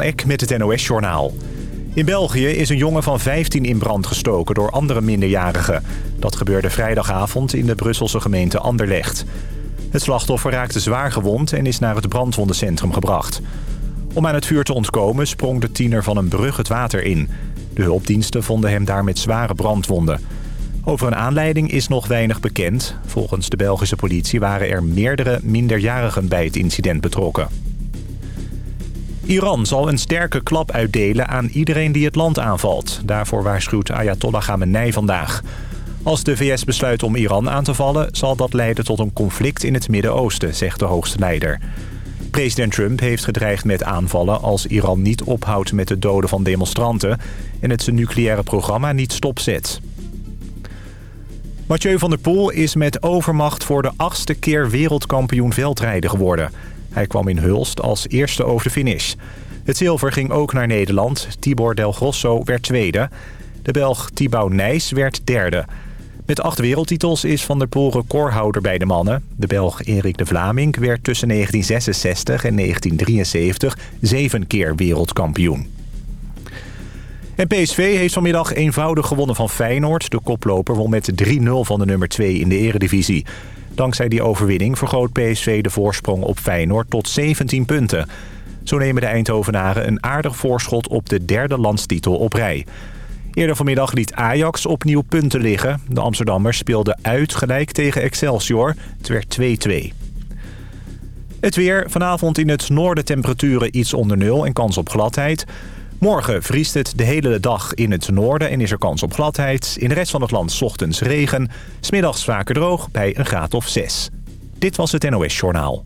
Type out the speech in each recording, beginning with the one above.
Ek met het NOS-journaal. In België is een jongen van 15 in brand gestoken door andere minderjarigen. Dat gebeurde vrijdagavond in de Brusselse gemeente Anderlecht. Het slachtoffer raakte zwaar gewond en is naar het brandwondencentrum gebracht. Om aan het vuur te ontkomen sprong de tiener van een brug het water in. De hulpdiensten vonden hem daar met zware brandwonden. Over een aanleiding is nog weinig bekend. Volgens de Belgische politie waren er meerdere minderjarigen bij het incident betrokken. Iran zal een sterke klap uitdelen aan iedereen die het land aanvalt. Daarvoor waarschuwt Ayatollah Khamenei vandaag. Als de VS besluit om Iran aan te vallen... zal dat leiden tot een conflict in het Midden-Oosten, zegt de hoogste leider. President Trump heeft gedreigd met aanvallen als Iran niet ophoudt met het doden van demonstranten... en het zijn nucleaire programma niet stopzet. Mathieu van der Poel is met overmacht voor de achtste keer wereldkampioen veldrijden geworden... Hij kwam in Hulst als eerste over de finish. Het zilver ging ook naar Nederland. Tibor Del Grosso werd tweede. De Belg Thibaut Nijs werd derde. Met acht wereldtitels is Van der Poel recordhouder bij de mannen. De Belg Erik de Vlaming werd tussen 1966 en 1973 zeven keer wereldkampioen. En PSV heeft vanmiddag eenvoudig gewonnen van Feyenoord. De koploper won met 3-0 van de nummer 2 in de eredivisie. Dankzij die overwinning vergroot PSV de voorsprong op Feyenoord tot 17 punten. Zo nemen de Eindhovenaren een aardig voorschot op de derde landstitel op rij. Eerder vanmiddag liet Ajax opnieuw punten liggen. De Amsterdammers speelden uit gelijk tegen Excelsior. Het werd 2-2. Het weer. Vanavond in het noorden temperaturen iets onder nul en kans op gladheid. Morgen vriest het de hele dag in het noorden en is er kans op gladheid. In de rest van het land ochtends regen. Smiddags vaker droog bij een graad of 6. Dit was het NOS Journaal.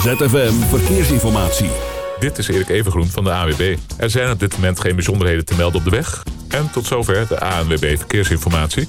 ZFM Verkeersinformatie. Dit is Erik Evengroen van de AWB. Er zijn op dit moment geen bijzonderheden te melden op de weg. En tot zover de ANWB Verkeersinformatie.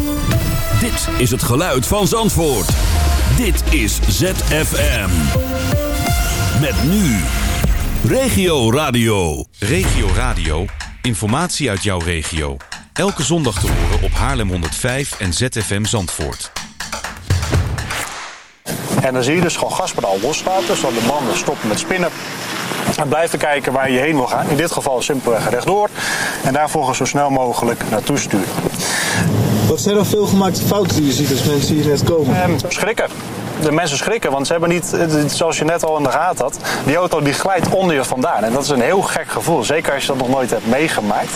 Dit is het geluid van Zandvoort. Dit is ZFM. Met nu. Regio Radio. Regio Radio. Informatie uit jouw regio. Elke zondag te horen op Haarlem 105 en ZFM Zandvoort. En dan zie je dus gewoon gaspedaal loslaten, zodat de banden stoppen met spinnen. En blijven kijken waar je heen wil gaan. In dit geval simpelweg rechtdoor. En daar volgens zo snel mogelijk naartoe sturen. Wat zijn er veel gemaakte fouten die je ziet als mensen hier net komen? Ehm, schrikken. De mensen schrikken, want ze hebben niet, eh, zoals je net al in de gaten had, die auto die glijdt onder je vandaan. En dat is een heel gek gevoel, zeker als je dat nog nooit hebt meegemaakt.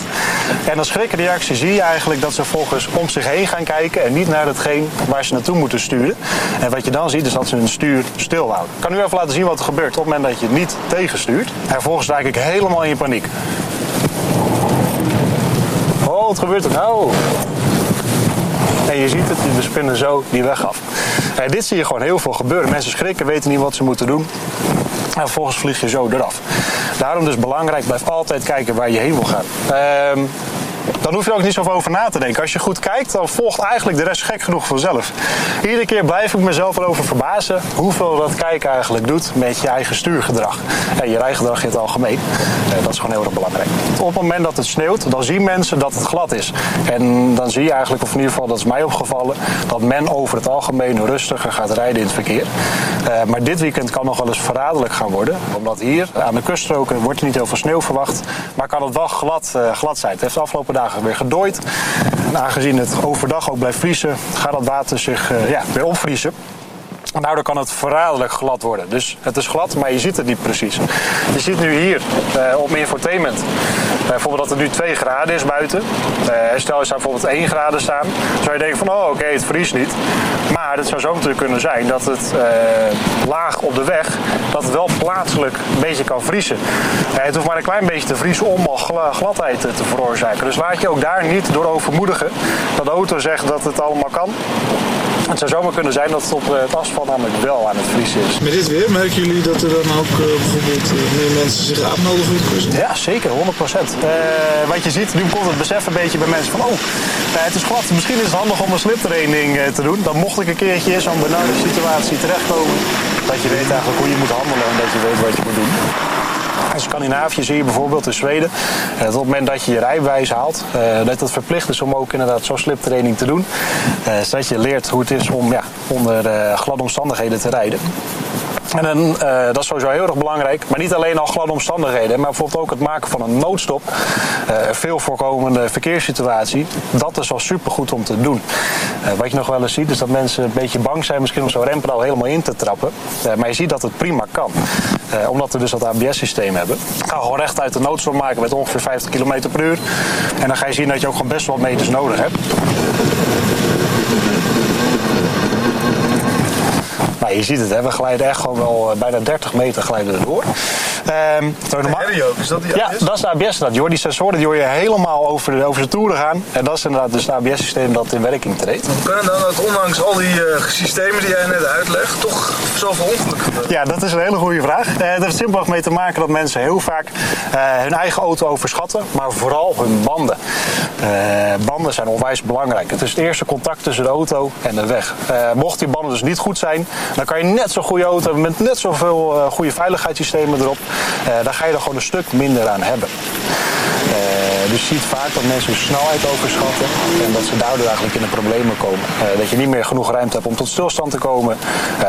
En dan schrikken die reactie zie je eigenlijk dat ze volgens om zich heen gaan kijken en niet naar hetgeen waar ze naartoe moeten sturen. En wat je dan ziet is dat ze hun stuur stilhouden. Ik kan u even laten zien wat er gebeurt op het moment dat je niet tegenstuurt. En vervolgens raak ik helemaal in paniek. Oh, wat gebeurt er nou? En je ziet het, de spinnen zo die weg af. En dit zie je gewoon heel veel gebeuren. Mensen schrikken, weten niet wat ze moeten doen. En vervolgens vlieg je zo eraf. Daarom dus belangrijk, blijf altijd kijken waar je heen wil gaan. Ehm, dan hoef je ook niet zoveel over na te denken. Als je goed kijkt, dan volgt eigenlijk de rest gek genoeg vanzelf. Iedere keer blijf ik mezelf erover verbazen hoeveel dat kijken eigenlijk doet met je eigen stuurgedrag. En je rijgedrag in het algemeen. Eh, dat is gewoon heel erg belangrijk. Op het moment dat het sneeuwt, dan zien mensen dat het glad is. En dan zie je eigenlijk, of in ieder geval dat is mij opgevallen, dat men over het algemeen rustiger gaat rijden in het verkeer. Uh, maar dit weekend kan nog wel eens verraderlijk gaan worden. Omdat hier aan de kuststroken wordt er niet heel veel sneeuw verwacht. Maar kan het wel glad, uh, glad zijn. Het heeft de afgelopen dagen weer gedooid. En aangezien het overdag ook blijft vriezen, gaat dat water zich uh, ja, weer opvriezen. En daardoor kan het verraderlijk glad worden. Dus het is glad, maar je ziet het niet precies. Je ziet nu hier uh, op mijn infotainment bijvoorbeeld dat het nu 2 graden is buiten. Uh, stel je zou bijvoorbeeld 1 graden staan. zou je denken van oh oké, het vriest niet. Maar het zou zo natuurlijk kunnen zijn dat het laag op de weg, dat het wel plaatselijk een beetje kan vriezen. het hoeft maar een klein beetje te vriezen om al gladheid te veroorzaken. Dus laat je ook daar niet door overmoedigen dat de auto zegt dat het allemaal kan. Het zou zomaar kunnen zijn dat het op het asfalt namelijk wel aan het vriezen is. Met dit weer merken jullie dat er dan ook uh, bijvoorbeeld uh, meer mensen zich uitnodigen voor de kust? Ja, zeker, 100 procent. Wat je ziet, nu komt het besef een beetje bij mensen van... oh, het is glad, misschien is het handig om een sliptraining te doen. Dan mocht ik een keertje in zo'n benarde situatie terechtkomen... dat je weet eigenlijk hoe je moet handelen en dat je weet wat je moet doen. In Scandinavië zie je bijvoorbeeld in Zweden, dat op het moment dat je je rijbewijs haalt, dat het verplicht is om ook inderdaad zo'n sliptraining te doen. zodat je leert hoe het is om ja, onder gladde omstandigheden te rijden. En dan, dat is sowieso heel erg belangrijk. Maar niet alleen al gladde omstandigheden, maar bijvoorbeeld ook het maken van een noodstop. Uh, veel voorkomende verkeerssituatie. Dat is al supergoed om te doen. Wat je nog wel eens ziet is dat mensen een beetje bang zijn misschien om zo'n rempedaal helemaal in te trappen. maar je ziet dat het prima kan. Omdat we dus dat ABS-systeem hebben. Ga gewoon recht uit de noodstop maken met ongeveer 50 km per uur. En dan ga je zien dat je ook gewoon best wel wat meters nodig hebt. Nou, je ziet het, hè? we glijden echt gewoon wel uh, bijna 30 meter glijden erdoor. Um, normaal... ook, is dat die ABS? Ja, dat is de ABS. Dat. Je hoort die sensoren die hoor je helemaal over de, over de toeren gaan. En dat is inderdaad dus het ABS-systeem dat in werking treedt. Hoe kan dan dat ondanks al die uh, systemen die jij net uitlegt, toch zoveel ongelukken gebeuren? Ja, dat is een hele goede vraag. Uh, dat heeft simpelweg mee te maken dat mensen heel vaak hun eigen auto overschatten, maar vooral hun banden. banden zijn onwijs belangrijk. Het is het eerste contact tussen de auto en de weg. mocht die banden dus niet goed zijn, dan kan je net zo'n goede auto hebben met net zoveel goede veiligheidssystemen erop. Uh, dan ga je er gewoon een stuk minder aan hebben. Uh, dus je ziet vaak dat mensen hun snelheid overschatten en dat ze daardoor eigenlijk in de problemen komen. dat je niet meer genoeg ruimte hebt om tot stilstand te komen.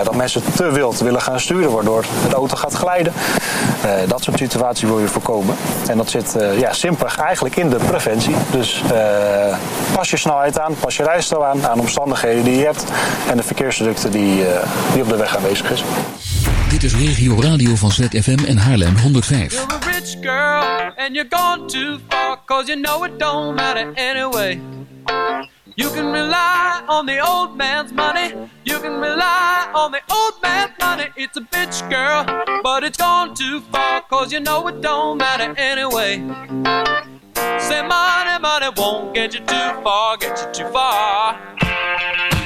dat mensen te wild willen gaan sturen waardoor de auto gaat glijden. dat soort situaties wil je voorkomen. En dat zit ja, simpelweg eigenlijk in de preventie. Dus pas je snelheid aan, pas je rijstijl aan, aan omstandigheden die je hebt en de verkeersdrukte die, die op de weg aanwezig is. Dit is Regio Radio van ZFM en Haarlem 105. You're a rich girl and you're gone too far cause you know it don't matter anyway. You can rely on the old man's money. You can rely on the old man's money. It's a bitch girl, but it's gone too far cause you know it don't matter anyway. Say money, money won't get you too far, get you too far.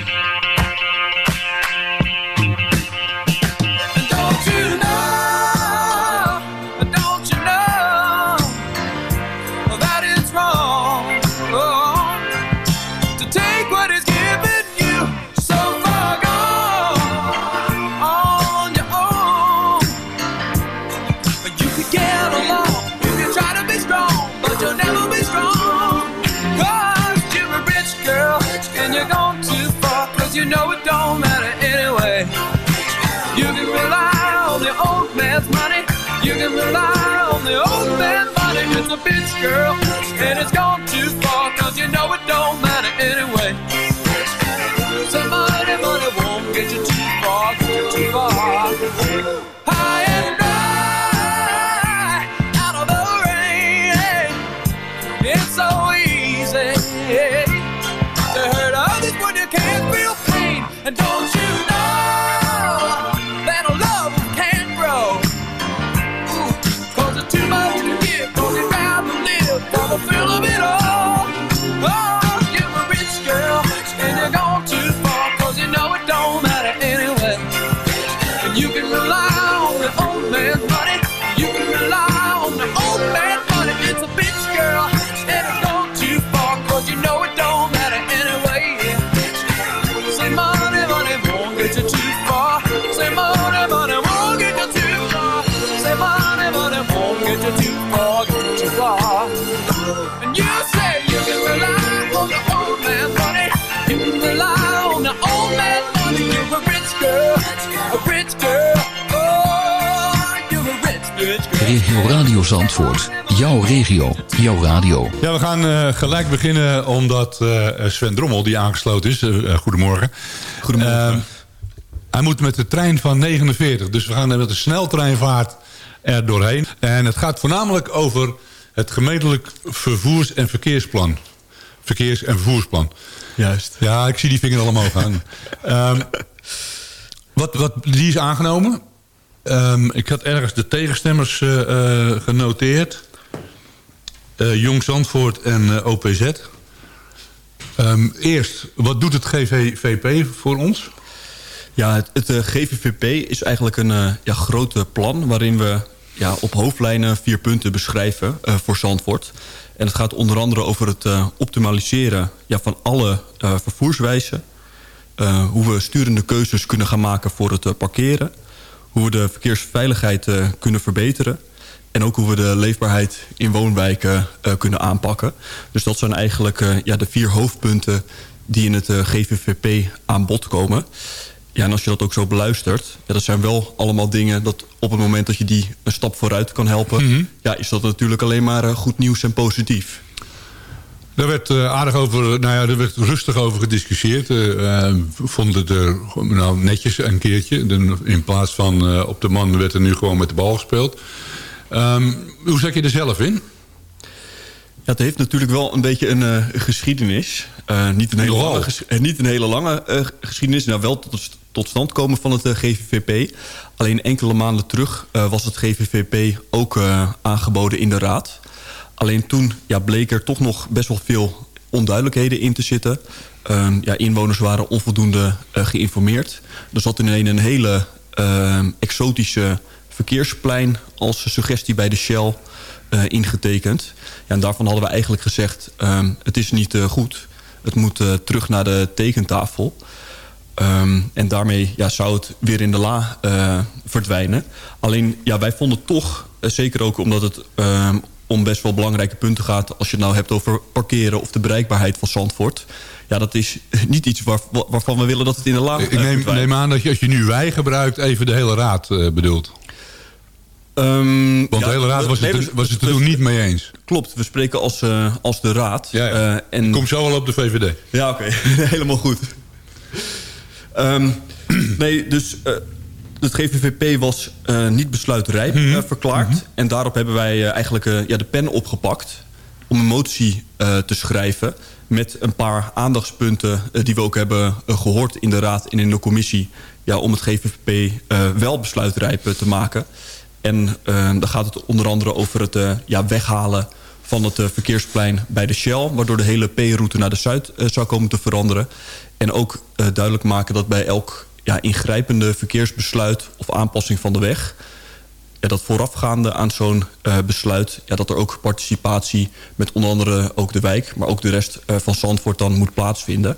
A bitch girl, and it's gone too far, cause you know it don't matter anyway. Zandvoort. Jouw regio. Jouw radio. Ja, we gaan eh, gelijk beginnen omdat eh, Sven Drommel, die aangesloten is. eh, goedemorgen. Goedemorgen. Eh, hij moet met de trein van 49. Dus we gaan met een sneltreinvaart er doorheen. En het gaat voornamelijk over het gemeentelijk vervoers- en verkeersplan. Verkeers- en vervoersplan. Juist. Ja, ik zie die vinger al omhoog gaan. Ehm, wat, wat, die is aangenomen. Ehm, ik had ergens de tegenstemmers eh, eh, genoteerd. Eh, Jong Zandvoort en OPZ. Ehm, eerst, wat doet het GVVP voor ons? Ja, het, het GVVP is eigenlijk een uh, ja, grote plan... waarin we ja, op hoofdlijnen vier punten beschrijven voor Zandvoort. En het gaat onder andere over het optimaliseren ja, van alle vervoerswijzen... hoe we sturende keuzes kunnen gaan maken voor het parkeren... hoe we de verkeersveiligheid kunnen verbeteren... En ook hoe we de leefbaarheid in woonwijken uh, kunnen aanpakken. Dus dat zijn eigenlijk uh, ja, de vier hoofdpunten die in het GVVP aan bod komen. Ja, en als je dat ook zo beluistert... Ja, dat zijn wel allemaal dingen dat op het moment dat je die een stap vooruit kan helpen... Mm -hmm. ja, is dat natuurlijk alleen maar goed nieuws en positief. Daar werd uh, aardig over, nou ja, er werd rustig over gediscussieerd. Uh, vonden het er nou, netjes een keertje. In plaats van uh, op de man werd er nu gewoon met de bal gespeeld. Um, hoe zet je er zelf in? Ja, het heeft natuurlijk wel een beetje een uh, geschiedenis. Niet, een hele lange, niet een hele lange geschiedenis. Nou, wel tot, tot stand komen van het GVVP. Alleen enkele maanden terug was het GVVP ook aangeboden in de Raad. Alleen toen ja, bleek er toch nog best wel veel onduidelijkheden in te zitten. Ehm, ja, inwoners waren onvoldoende geïnformeerd. Er zat ineens een hele ehm, exotische verkeersplein als suggestie bij de Shell uh, ingetekend. Ja, en daarvan hadden we eigenlijk gezegd, um, het is niet uh, goed. Het moet terug naar de tekentafel. En daarmee ja, zou het weer in de la verdwijnen. Alleen, ja, wij vonden toch, zeker ook omdat het om best wel belangrijke punten gaat... als je het nou hebt over parkeren of de bereikbaarheid van Zandvoort... ja, dat is niet iets waar, waarvan we willen dat het in de la Ik neem, neem, aan dat je als je nu wij gebruikt... even de hele raad bedoelt. Um, Want ja, de hele raad was, nee, het, was het er toen niet mee eens. Klopt, we spreken als, uh, als de raad. Ja, ja. Uh, en... Kom zo wel op de VVD. Ja, oké. Okay. Helemaal goed. Um, nee, dus het GVVP was niet besluitrijp mm -hmm. verklaard. Mm -hmm. En daarop hebben wij eigenlijk ja, de pen opgepakt... om een motie te schrijven met een paar aandachtspunten... die we ook hebben gehoord in de raad en in de commissie... Ja, om het GVVP wel besluitrijp te maken... En uh, dan gaat het onder andere over het uh, ja, weghalen van het uh, verkeersplein bij de Shell... waardoor de hele P-route naar de Zuid zou komen te veranderen. En ook duidelijk maken dat bij elk ja, ingrijpende verkeersbesluit... of aanpassing van de weg... Ja, dat voorafgaande aan zo'n besluit... Ja, dat er ook participatie met onder andere ook de wijk... maar ook de rest van Zandvoort dan moet plaatsvinden.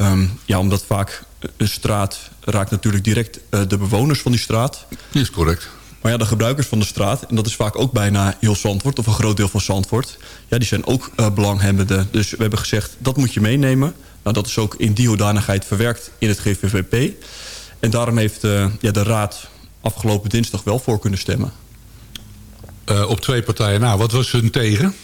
Um, ja, omdat vaak een straat raakt natuurlijk direct de bewoners van die straat. Is correct. Maar ja, de gebruikers van de straat, en dat is vaak ook bijna heel Zandvoort... of een groot deel van Zandvoort, ja, die zijn ook belanghebbenden. Dus we hebben gezegd, dat moet je meenemen. Nou, dat is ook in die hoedanigheid verwerkt in het GVVP. En daarom heeft uh, ja, de raad afgelopen dinsdag wel voor kunnen stemmen. Uh, op twee partijen na. Wat was hun tegen?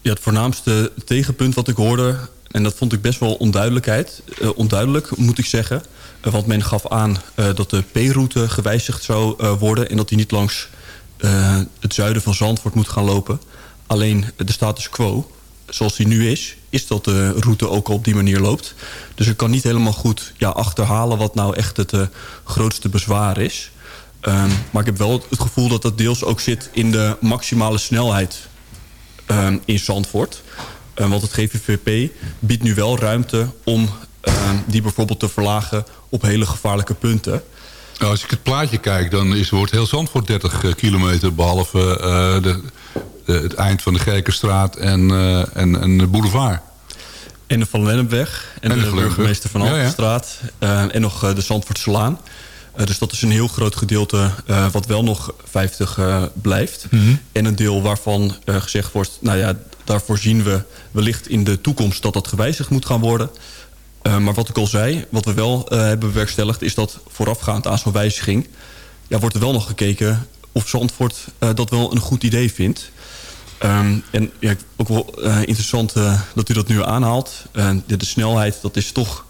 Ja, het voornaamste tegenpunt wat ik hoorde... en dat vond ik best wel onduidelijkheid, onduidelijk, moet ik zeggen... Want men gaf aan dat de P-route gewijzigd zou worden... en dat die niet langs het zuiden van Zandvoort moet gaan lopen. Alleen de status quo, zoals die nu is... is dat de route ook op die manier loopt. Dus ik kan niet helemaal goed ja, achterhalen... wat nou echt het grootste bezwaar is. Um, maar ik heb wel het gevoel dat dat deels ook zit... in de maximale snelheid um, in Zandvoort... Um, want het GVVP biedt nu wel ruimte om uh, die bijvoorbeeld te verlagen op hele gevaarlijke punten. Nou, als ik het plaatje kijk, dan is, wordt heel Zandvoort 30 uh, kilometer... behalve de, het eind van de Gerkenstraat en, uh, en, en de boulevard. En de Van Lennepweg en, en de, de burgemeester van Alpenstraat... Ja, ja. en nog de Zandvoortselaan. dus dat is een heel groot gedeelte wat wel nog 50 blijft. Mm -hmm. En een deel waarvan gezegd wordt... nou ja, daarvoor zien we wellicht in de toekomst dat dat gewijzigd moet gaan worden... Uh, maar wat ik al zei, wat we wel uh, hebben bewerkstelligd... is dat voorafgaand aan zo'n wijziging... Ja, wordt er wel nog gekeken of Zandvoort uh, dat wel een goed idee vindt. Um, en ja, ook wel interessant dat u dat nu aanhaalt. De, de, snelheid, dat is toch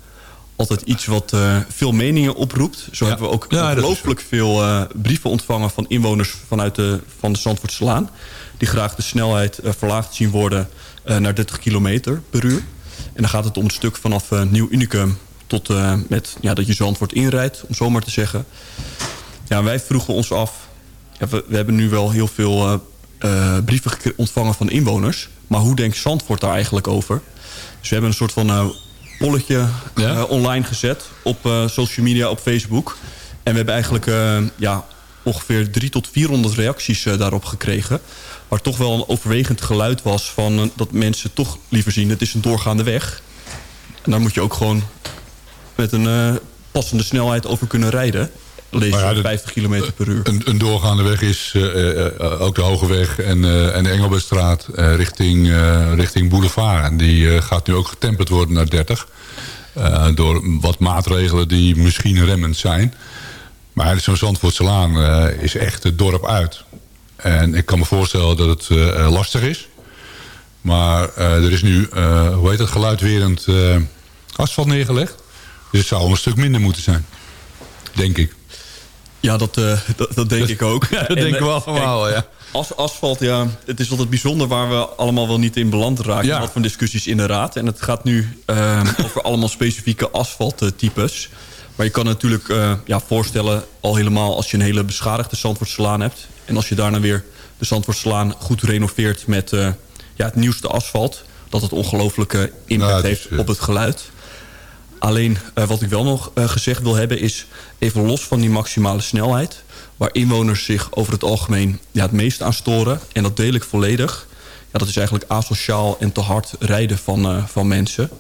altijd iets wat veel meningen oproept. Zo ja. hebben we ook ja, ongelooflijk veel brieven ontvangen... van inwoners vanuit de, van de Zandvoortse Laan... die graag de snelheid verlaagd zien worden naar 30 kilometer per uur. En dan gaat het om het stuk vanaf Nieuw Unicum tot met ja, dat je Zandvoort inrijdt, om zo maar te zeggen. Ja, wij vroegen ons af, ja, we, we, hebben nu wel heel veel uh, brieven ontvangen van inwoners. maar hoe denkt Zandvoort daar eigenlijk over? Dus we hebben een soort van polletje online gezet op social media, op Facebook. En we hebben eigenlijk ja, ongeveer 3 tot 400 reacties daarop gekregen. Waar toch wel een overwegend geluid was van dat mensen toch liever zien... het is een doorgaande weg. En daar moet je ook gewoon met een passende snelheid over kunnen rijden lees ja, 50 km per uur. Een, een doorgaande weg is uh, ook de Hoge Weg en, uh, en de Engelbertstraat richting, richting Boulevard. En die gaat nu ook getemperd worden naar 30. door wat maatregelen die misschien remmend zijn. Maar zo'n Zandvoortselaan is echt het dorp uit. En ik kan me voorstellen dat het lastig is. Maar er is nu, hoe heet het, geluidwerend asfalt neergelegd. Dus het zou een stuk minder moeten zijn. Denk ik. Ja, dat, uh, dat, dat, denk ik ook. Ja, dat denken we allemaal, ja. As, asfalt, ja, het is altijd bijzonder waar we allemaal wel niet in beland raken. Ja. Wat voor discussies in de raad. En het gaat nu uh, over allemaal specifieke asfalttypes. Maar je kan natuurlijk uh, ja, voorstellen, al helemaal als je een hele beschadigde Zandvoortslaan hebt. En als je daarna weer de Zandvoortslaan goed renoveert met ja, het nieuwste asfalt. Dat het ongelooflijke impact nou, heeft op het geluid. Alleen uh, wat ik wel nog uh, gezegd wil hebben is... even los van die maximale snelheid... waar inwoners zich over het algemeen ja, het meest aan storen... en dat deel ik volledig... Ja, dat is eigenlijk asociaal en te hard rijden van, uh, van mensen.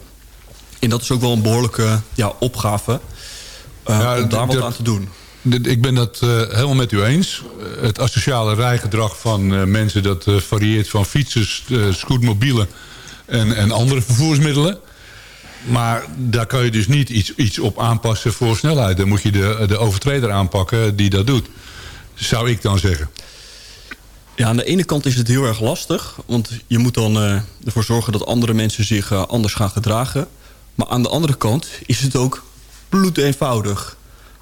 En dat is ook wel een behoorlijke ja, opgave ja, om daar wat aan te doen. Ik ben dat helemaal met u eens. Het asociale rijgedrag van mensen... dat varieert van fietsers, scootmobielen en, en andere vervoersmiddelen... Maar daar kan je dus niet iets, iets op aanpassen voor snelheid. Dan moet je de, de overtreder aanpakken die dat doet. Zou ik dan zeggen. Ja, aan de ene kant is het heel erg lastig. Want je moet dan uh, ervoor zorgen dat andere mensen zich uh, anders gaan gedragen. Maar aan de andere kant is het ook bloed eenvoudig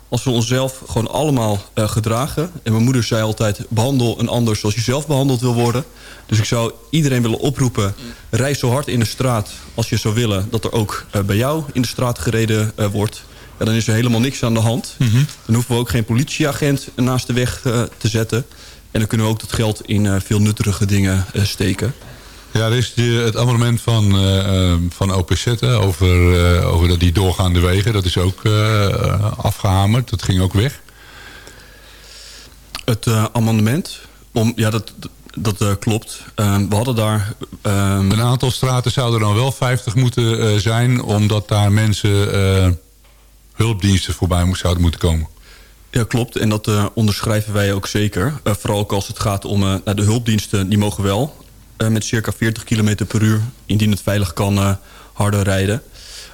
als we onszelf gewoon allemaal uh, gedragen. En mijn moeder zei altijd, behandel een ander zoals je zelf behandeld wil worden. Dus ik zou iedereen willen oproepen, reis zo hard in de straat als je zou willen... dat er ook uh, bij jou in de straat gereden uh, wordt. Ja, dan is er helemaal niks aan de hand. Mm -hmm. Dan hoeven we ook geen politieagent naast de weg te zetten. En dan kunnen we ook dat geld in veel nuttige dingen steken. Ja, er is het amendement van, uh, van OPZ over, uh, over die doorgaande wegen. Dat is ook uh, afgehamerd. Dat ging ook weg. Het amendement? Om, ja, dat, dat klopt. we hadden daar... Een aantal straten zouden dan wel 50 moeten zijn... omdat daar mensen hulpdiensten voorbij zouden moeten komen. Ja, klopt. En dat onderschrijven wij ook zeker. vooral ook als het gaat om de hulpdiensten, die mogen wel. Eh, met circa 40 km per uur, indien het veilig kan, uh, harder rijden.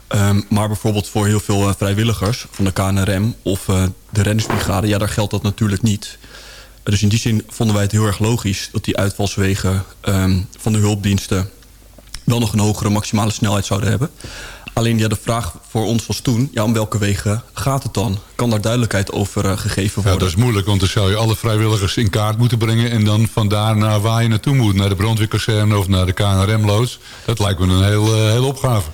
Um, maar bijvoorbeeld voor heel veel uh, vrijwilligers van de KNRM of de reddingsbrigade... ja, daar geldt dat natuurlijk niet. dus in die zin vonden wij het heel erg logisch... dat die uitvalswegen um, van de hulpdiensten... wel nog een hogere maximale snelheid zouden hebben. Alleen ja, de vraag voor ons was toen... Ja, om welke wegen gaat het dan? Kan daar duidelijkheid over uh, gegeven worden? Ja, dat is moeilijk, want dan zou je alle vrijwilligers in kaart moeten brengen... en dan vandaar naar waar je naartoe moet. Naar de brandweerkazerne of naar de KNRM-loods. Dat lijkt me een heel, uh, hele opgave.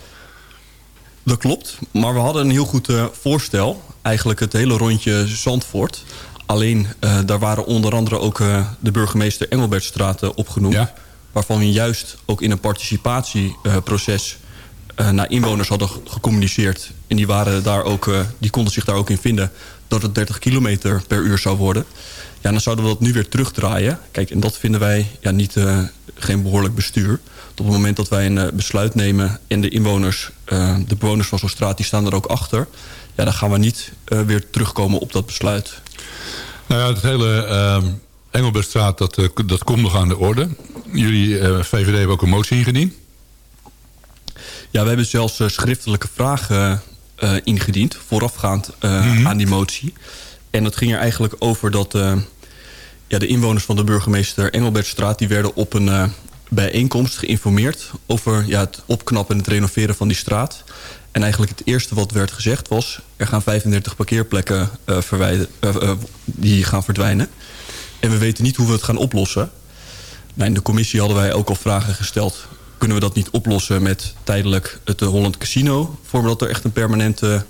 Dat klopt, maar we hadden een heel goed uh, voorstel. Eigenlijk het hele rondje Zandvoort. Alleen, daar waren onder andere ook de burgemeester Engelbertstraat opgenoemd. Ja. Waarvan we juist ook in een participatieproces naar inwoners hadden gecommuniceerd. En die, waren daar ook, uh, die konden zich daar ook in vinden dat het 30 kilometer per uur zou worden. Ja, dan zouden we dat nu weer terugdraaien. Kijk, en dat vinden wij ja, niet, uh, geen behoorlijk bestuur. Op het moment dat wij een besluit nemen en de inwoners, de bewoners van zo'n straat, die staan er ook achter. Ja, dan gaan we niet weer terugkomen op dat besluit. Nou ja, het hele uh, Engelbertstraat, dat, dat komt nog aan de orde. Jullie VVD hebben ook een motie ingediend. Ja, we hebben zelfs uh, schriftelijke vragen uh, ingediend... voorafgaand mm -hmm. aan die motie. En dat ging er eigenlijk over dat ja, de inwoners van de burgemeester Engelbertstraat... die werden op een bijeenkomst geïnformeerd... over ja, het opknappen en het renoveren van die straat. En eigenlijk het eerste wat werd gezegd was... er gaan 35 parkeerplekken die gaan verdwijnen. En we weten niet hoe we het gaan oplossen. Nou, in de commissie hadden wij ook al vragen gesteld kunnen we dat niet oplossen met tijdelijk het Holland Casino... voordat er echt een permanente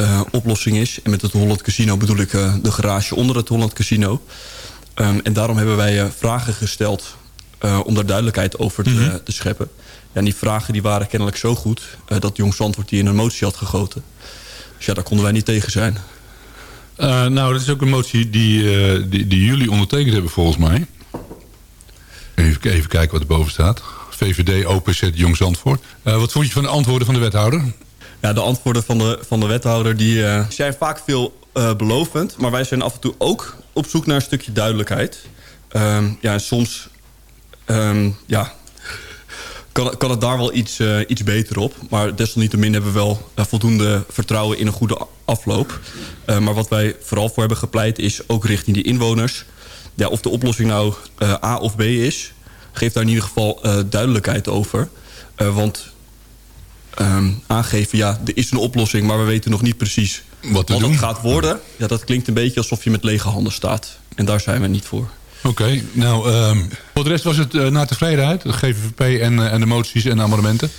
uh, oplossing is. En met het Holland Casino bedoel ik uh, de garage onder het Holland Casino. Um, en daarom hebben wij uh, vragen gesteld om daar duidelijkheid over te, Mhm. te scheppen. Ja, en die vragen die waren kennelijk zo goed... eh, dat Jong Zandvoort die in een motie had gegoten. Dus ja, daar konden wij niet tegen zijn. Eh, nou, dat is ook een motie die, eh, die, die jullie ondertekend hebben volgens mij. Even, even kijken wat er boven staat. VVD, OPZ, Jong Zandvoort. Eh, wat vond je van de antwoorden van de wethouder? Ja, de antwoorden van de, van de wethouder die, eh, zijn vaak veel eh, belovend. Maar wij zijn af en toe ook op zoek naar een stukje duidelijkheid. Ehm, ja, en soms ehm, ja, kan, kan het daar wel iets, iets beter op. Maar desalniettemin hebben we wel voldoende vertrouwen in een goede afloop. Maar wat wij vooral voor hebben gepleit is ook richting die inwoners. Ja, of de oplossing nou A of B is, geef daar in ieder geval eh, duidelijkheid over. Eh, want ehm, aangeven, ja, er is een oplossing, maar we weten nog niet precies wat, het gaat worden. Ja, dat klinkt een beetje alsof je met lege handen staat. En daar zijn we niet voor. Oké, nou, ehm, voor de rest was het eh, naar tevredenheid? De GVVP en, en de moties en de amendementen?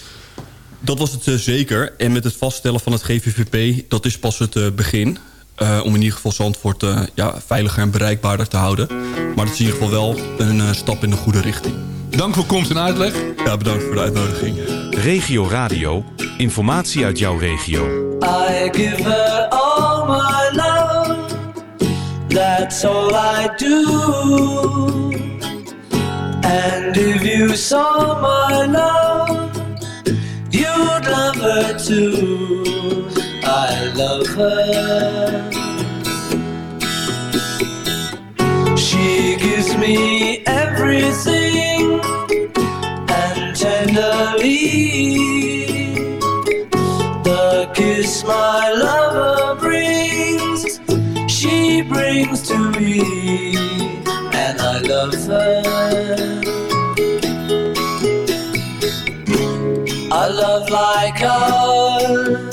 Dat was het zeker. En met het vaststellen van het GVVP, dat is pas het begin. Eh, om in ieder geval Zandvoort eh, ja, veiliger en bereikbaarder te houden. Maar het is in ieder geval wel een eh, stap in de goede richting. Dank voor komst en uitleg. Ja, bedankt voor de uitnodiging. Regio Radio, informatie uit jouw regio. I give her all my love. That's all I do. And if you saw my love, you'd love her too. Love her. She gives me everything and tenderly the kiss my lover brings, she brings to me, and I love her. A love like ours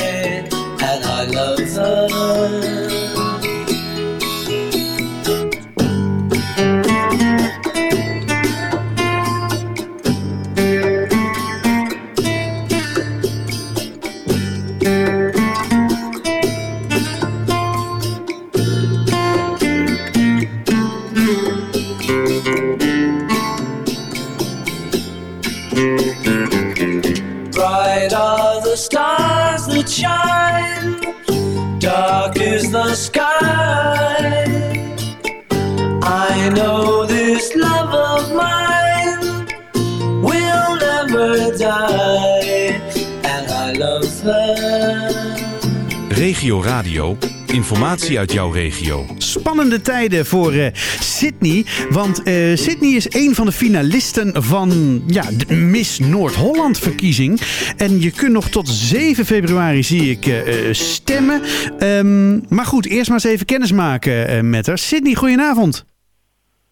Radio, informatie uit jouw regio. Spannende tijden voor eh, Sydney. Want eh, Sydney is een van de finalisten van ja, de Miss Noord-Holland verkiezing. En je kunt nog tot 7 februari, zie ik, eh, stemmen. Ehm, maar goed, eerst maar eens even kennis maken eh, met haar. Sydney, goedenavond.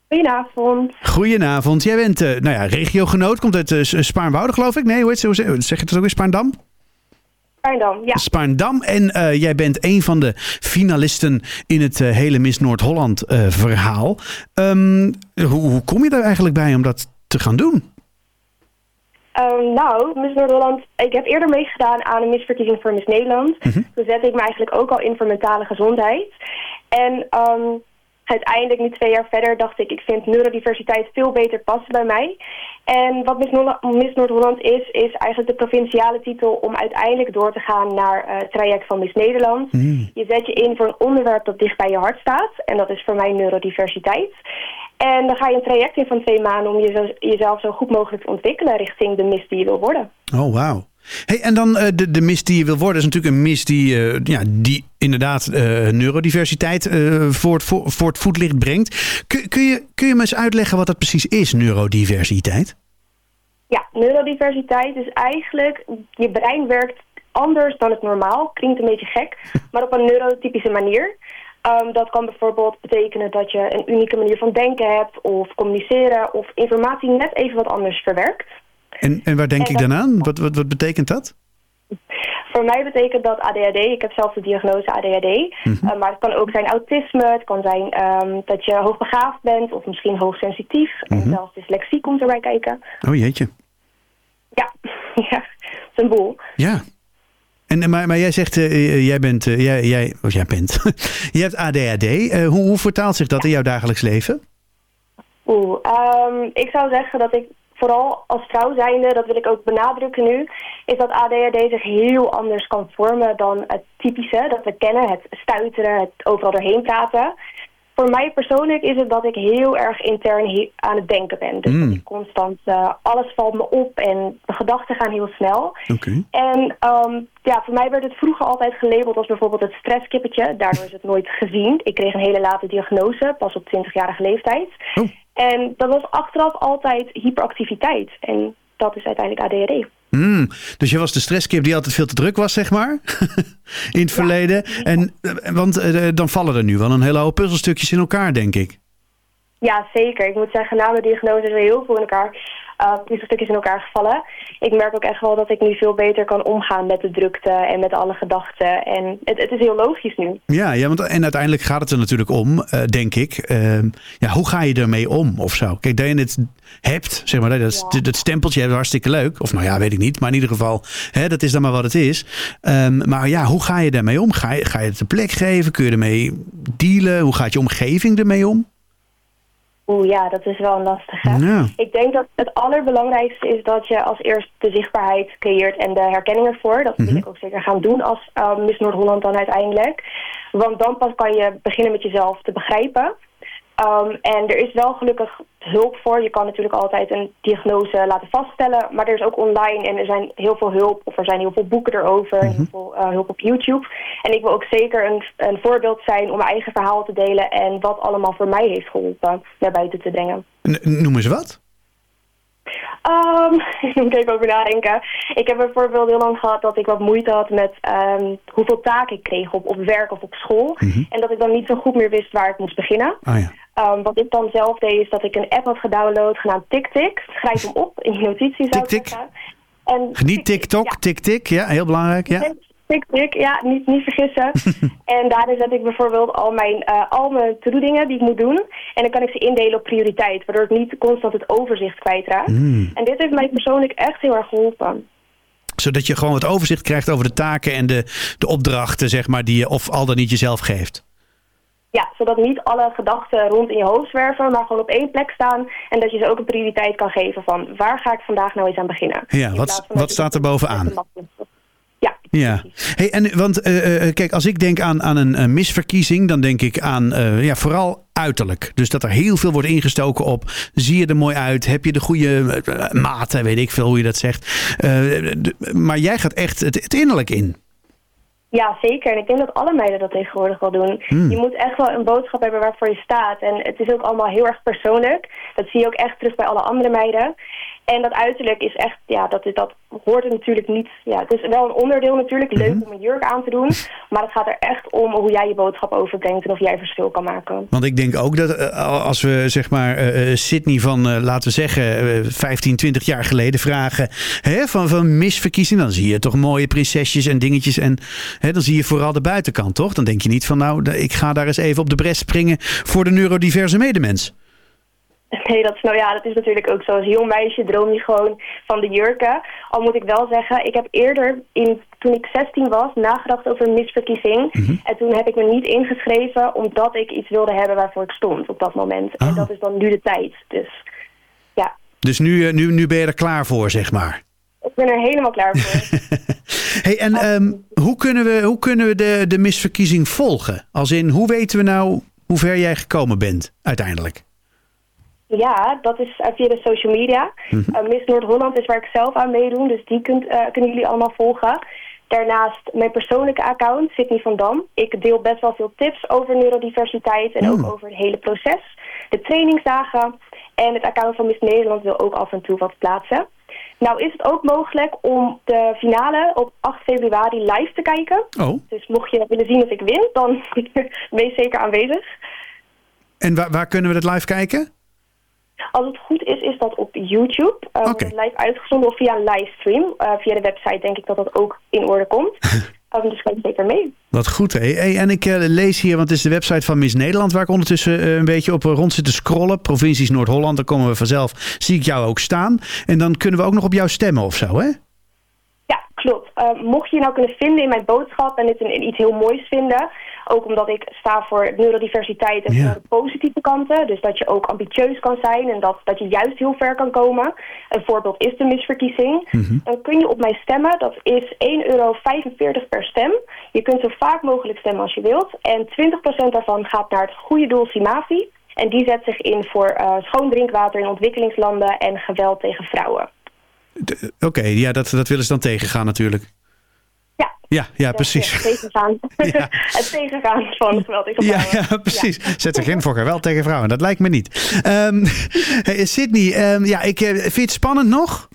Goedenavond. Goedenavond. Jij bent eh, nou ja, regiogenoot, komt uit Spaarnwoude, geloof ik. Nee, hoe, heet, ze- hoe zeg zeg je het ook weer? Spaarndam? Spaarndam, ja. Spaarndam. En eh, jij bent een van de finalisten in het eh, hele Miss Noord-Holland eh, verhaal. Ehm, hoe, hoe kom je daar eigenlijk bij om dat te gaan doen? Ehm, nou, Miss Noord-Holland, ik heb eerder meegedaan aan een misverkiezing voor Miss Nederland. Toen zette ik me eigenlijk ook al in voor mentale gezondheid. En ehm, uiteindelijk, nu twee jaar verder, dacht ik, ik vind neurodiversiteit veel beter passen bij mij. En wat Miss, Noord- Miss Noord-Holland is, is eigenlijk de provinciale titel om uiteindelijk door te gaan naar eh, het traject van Miss Nederland. Je zet je in voor een onderwerp dat dicht bij je hart staat. En dat is voor mij neurodiversiteit. En dan ga je een traject in van twee maanden om jezelf, jezelf zo goed mogelijk te ontwikkelen richting de Miss die je wil worden. Oh, wauw. Hey, en dan eh, de, de mis die je wil worden is natuurlijk een mis die, eh, ja, die inderdaad eh, neurodiversiteit voor, het, voor, voor het voetlicht brengt. Kun, kun, je, kun je me eens uitleggen wat dat precies is, neurodiversiteit? Ja, neurodiversiteit is eigenlijk, je brein werkt anders dan het normaal. Klinkt een beetje gek, maar op een neurotypische manier. Ehm, dat kan bijvoorbeeld betekenen dat je een unieke manier van denken hebt of communiceren of informatie net even wat anders verwerkt. En, en waar denk ik dan aan? Wat, wat, wat betekent dat? Voor mij betekent dat ADHD. Ik heb zelf de diagnose ADHD. Mhm. Uh, maar het kan ook zijn autisme. Het kan zijn um, dat je hoogbegaafd bent of misschien hoogsensitief. En Mhm. zelfs dyslexie komt erbij kijken. Oh jeetje. Ja, ja, het is een boel. Ja. En, maar, maar jij zegt, uh, jij bent, uh, jij, jij, of jij bent, je hebt ADHD. Hoe, hoe vertaalt zich dat in jouw dagelijks leven? Oeh, um, ik zou zeggen dat ik vooral als vrouw zijnde, dat wil ik ook benadrukken nu, is dat ADHD zich heel anders kan vormen dan het typische dat we kennen. Het stuiteren, het overal doorheen praten. Voor mij persoonlijk is het dat ik heel erg intern aan het denken ben. Dus mm. constant, uh, alles valt me op en mijn gedachten gaan heel snel. Okay. En um, ja, voor mij werd het vroeger altijd gelabeld als bijvoorbeeld het stresskippetje. Daardoor is het nooit gezien. Ik kreeg een hele late diagnose, pas op 20-jarige leeftijd. Oh. En dat was achteraf altijd hyperactiviteit. En dat is uiteindelijk ADHD. Mm, dus je was de stresskip die altijd veel te druk was, zeg maar, in het ja. verleden. En, want uh, dan vallen er nu wel een hele hoop puzzelstukjes in elkaar, denk ik. Ja, zeker. Ik moet zeggen, na mijn diagnose is er heel veel in elkaar, uh, puzzelstukjes in elkaar gevallen. Ik merk ook echt wel dat ik nu veel beter kan omgaan met de drukte en met alle gedachten. En het, het is heel logisch nu. Ja, ja want, en uiteindelijk gaat het er natuurlijk om, uh, denk ik. Uh, ja, hoe ga je ermee om of zo? Kijk, dat je het hebt, zeg maar, dat, ja. dat stempeltje hebben hartstikke leuk. Of nou ja, weet ik niet. Maar in ieder geval, hè, dat is dan maar wat het is. Um, maar ja, hoe ga je daarmee om? Ga je, ga je het een plek geven? Kun je ermee dealen? Hoe gaat je omgeving ermee om? Oeh ja, dat is wel een lastige. Ja. Ik denk dat het allerbelangrijkste is dat je als eerst de zichtbaarheid creëert en de herkenning ervoor. Dat wil Mhm. ik ook zeker gaan doen als uh, Miss Noord-Holland dan uiteindelijk. Want dan pas kan je beginnen met jezelf te begrijpen. Um, en er is wel gelukkig hulp voor. Je kan natuurlijk altijd een diagnose laten vaststellen. Maar er is ook online en er zijn heel veel hulp. Of er zijn heel veel boeken erover. Mhm. En heel veel uh, hulp op YouTube. En ik wil ook zeker een, een voorbeeld zijn om mijn eigen verhaal te delen. En wat allemaal voor mij heeft geholpen naar buiten te brengen. N noem eens wat. Um, ik moet even over nadenken. Ik heb bijvoorbeeld heel lang gehad dat ik wat moeite had met um, hoeveel taken ik kreeg op, op werk of op school. Mhm. Mm -hmm. En dat ik dan niet zo goed meer wist waar ik moest beginnen. Ah, ja. Um, wat ik dan zelf deed is dat ik een app had gedownload genaamd TikTik. Schrijf hem op in je notities zou Tik, ik zeggen. En Niet TikTok, ja. TikTik, ja, heel belangrijk. Ja. TikTik, ja, niet, niet vergissen. en daarin zet ik bijvoorbeeld al mijn, uh, al mijn to-do dingen die ik moet doen. En dan kan ik ze indelen op prioriteit, waardoor ik niet constant het overzicht kwijtraak. Mm. En dit heeft mij persoonlijk echt heel erg geholpen zodat je gewoon het overzicht krijgt over de taken en de, de opdrachten, zeg maar, die je of al dan niet jezelf geeft. Ja, zodat niet alle gedachten rond in je hoofd zwerven, maar gewoon op één plek staan. En dat je ze ook een prioriteit kan geven van waar ga ik vandaag nou eens aan beginnen. Ja, wat, wat staat er bovenaan? Ja. Hey, en, want uh, uh, kijk, als ik denk aan, aan een, een misverkiezing, dan denk ik aan uh, ja, vooral uiterlijk. Dus dat er heel veel wordt ingestoken op, zie je er mooi uit, heb je de goede maten, weet ik veel hoe je dat zegt. maar jij gaat echt het, het innerlijk in. Ja, zeker. En ik denk dat alle meiden dat tegenwoordig wel doen. Hmm. Je moet echt wel een boodschap hebben waarvoor je staat. En het is ook allemaal heel erg persoonlijk. Dat zie je ook echt terug bij alle andere meiden. En dat uiterlijk is echt, ja, dat, dat hoort er natuurlijk niet. Ja, het is wel een onderdeel natuurlijk, leuk Mhm. om een jurk aan te doen. Maar het gaat er echt om hoe jij je boodschap overbrengt en of jij verschil kan maken. Want ik denk ook dat uh, als we zeg maar uh, Sydney van, uh, laten we zeggen, 15, 20 jaar geleden vragen hè, van, van misverkiezing, dan zie je toch mooie prinsesjes en dingetjes. En hè, dan zie je vooral de buitenkant, toch? Dan denk je niet van nou, ik ga daar eens even op de bres springen voor de neurodiverse medemens. Nee, dat is, nou ja, dat is natuurlijk ook zo. Als jong meisje droom je gewoon van de jurken. Al moet ik wel zeggen, ik heb eerder, in, toen ik 16 was, nagedacht over een misverkiezing. Mhm. En toen heb ik me niet ingeschreven omdat ik iets wilde hebben waarvoor ik stond op dat moment. En dat is dan nu de tijd. Dus ja. Dus nu, nu, nu ben je er klaar voor, zeg maar? Ik ben er helemaal klaar voor. hey, en um, hoe kunnen we, hoe kunnen we de, de misverkiezing volgen? Als in, hoe weten we nou hoe ver jij gekomen bent uiteindelijk? Ja, dat is via de social media. Mhm. Uh, Miss Noord-Holland is waar ik zelf aan meedoen, dus die kunt, uh, kunnen jullie allemaal volgen. Daarnaast mijn persoonlijke account, Sydney van Dam. Ik deel best wel veel tips over neurodiversiteit en ook over het hele proces. De trainingsdagen en het account van Miss Nederland wil ook af en toe wat plaatsen. Nou is het ook mogelijk om de finale op 8 februari live te kijken. Oh. Dus mocht je willen zien of ik win, dan ben je zeker aanwezig. En waar, waar kunnen we dat live kijken? Als het goed is, is dat op YouTube. Uh, live uitgezonden of via een livestream. Uh, via de website denk ik dat dat ook in orde komt. um, dus kijk zeker mee. Wat goed? Hey, en ik uh, lees hier, want het is de website van Miss Nederland... waar ik ondertussen uh, een beetje op rond zit te scrollen. Provincies Noord-Holland, daar komen we vanzelf. Zie ik jou ook staan. En dan kunnen we ook nog op jou stemmen of zo, hè? Klopt. Uh, mocht je je nou kunnen vinden in mijn boodschap... en dit een, iets heel moois vinden... ook omdat ik sta voor neurodiversiteit en voor de positieve kanten... dus dat je ook ambitieus kan zijn... en dat, dat je juist heel ver kan komen. Een voorbeeld is de misverkiezing. Dan kun je op mij stemmen. Dat is 1,45 euro per stem. Je kunt zo vaak mogelijk stemmen als je wilt. En 20% daarvan gaat naar het goede doel Simavi. En die zet zich in voor eh, schoon drinkwater in ontwikkelingslanden... en geweld tegen vrouwen. Oké, ja, dat, dat willen ze dan tegengaan natuurlijk. Ja. Ja, ja, precies. Ja, tegengaan. het tegengaan van geweld tegen Ja, vrouwen. ja, precies. Zet zich in voor geweld tegen vrouwen. Dat lijkt me niet. Ehm hey, Sydney, ehm, ja, ik, eh, vind je het spannend nog?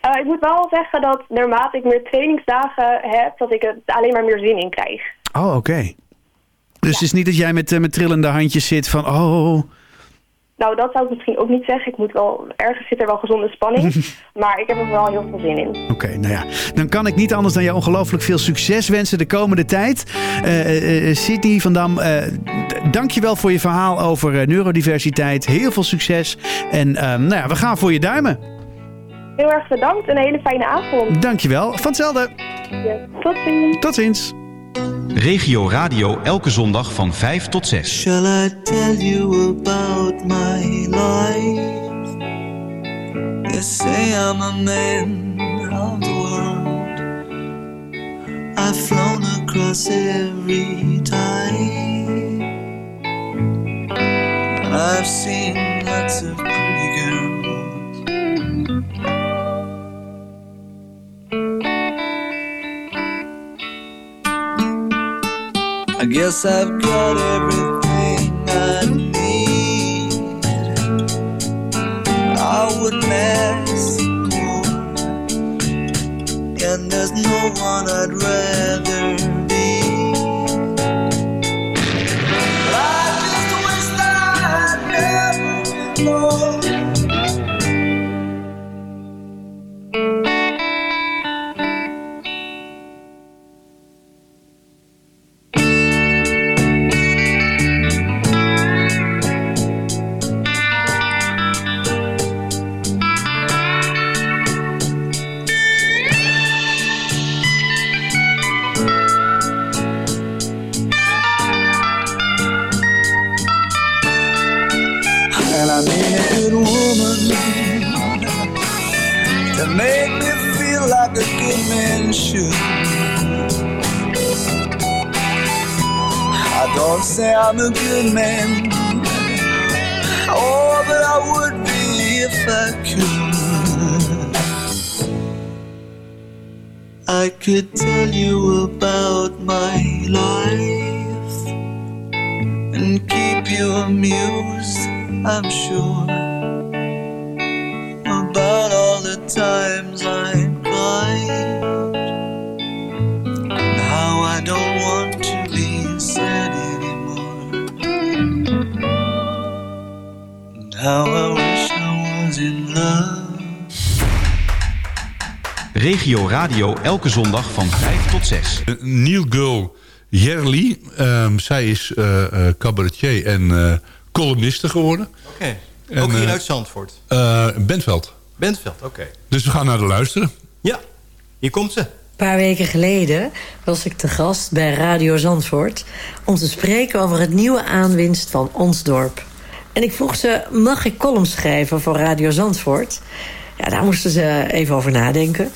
Eh, ik moet wel zeggen dat naarmate ik meer trainingsdagen heb... dat ik er alleen maar meer zin in krijg. Oh, oké. Dus het is niet dat jij met, eh, met trillende handjes zit van... Oh, Nou, dat zou ik misschien ook niet zeggen. Ik moet wel, ergens zit er wel gezonde spanning. maar ik heb er wel heel veel zin in. Oké, nou ja. Dan kan ik niet anders dan je ongelooflijk veel succes wensen de komende tijd. Eh, Sydney van Dam, eh, d- dank je wel voor je verhaal over neurodiversiteit. Heel veel succes. En nou ja, we gaan voor je duimen. Heel erg bedankt en een hele fijne avond. Dank je wel. Van hetzelfde. Ja, tot ziens. Tot ziens. Regio Radio elke zondag van 5 tot 6. Shall I tell you about my life? They say I'm a man of the world. I've flown across every tide. I've seen lots of pretty girls. I guess I've got everything I need. I wouldn't ask more, and there's no one I'd rather elke zondag van 5 tot 6. Neil Girl Jerli. ehm, zij is eh, eh, cabaretier en eh columniste geworden. Oké. Ook hier eh, uit Zandvoort. eh, Bentveld. Bentveld, oké. Dus we gaan naar de luisteren. Ja, hier komt ze. Een paar weken geleden was ik te gast bij Radio Zandvoort... om te spreken over het nieuwe aanwinst van ons dorp. En ik vroeg ze, mag ik columns schrijven voor Radio Zandvoort? Ja, daar moesten ze even over nadenken.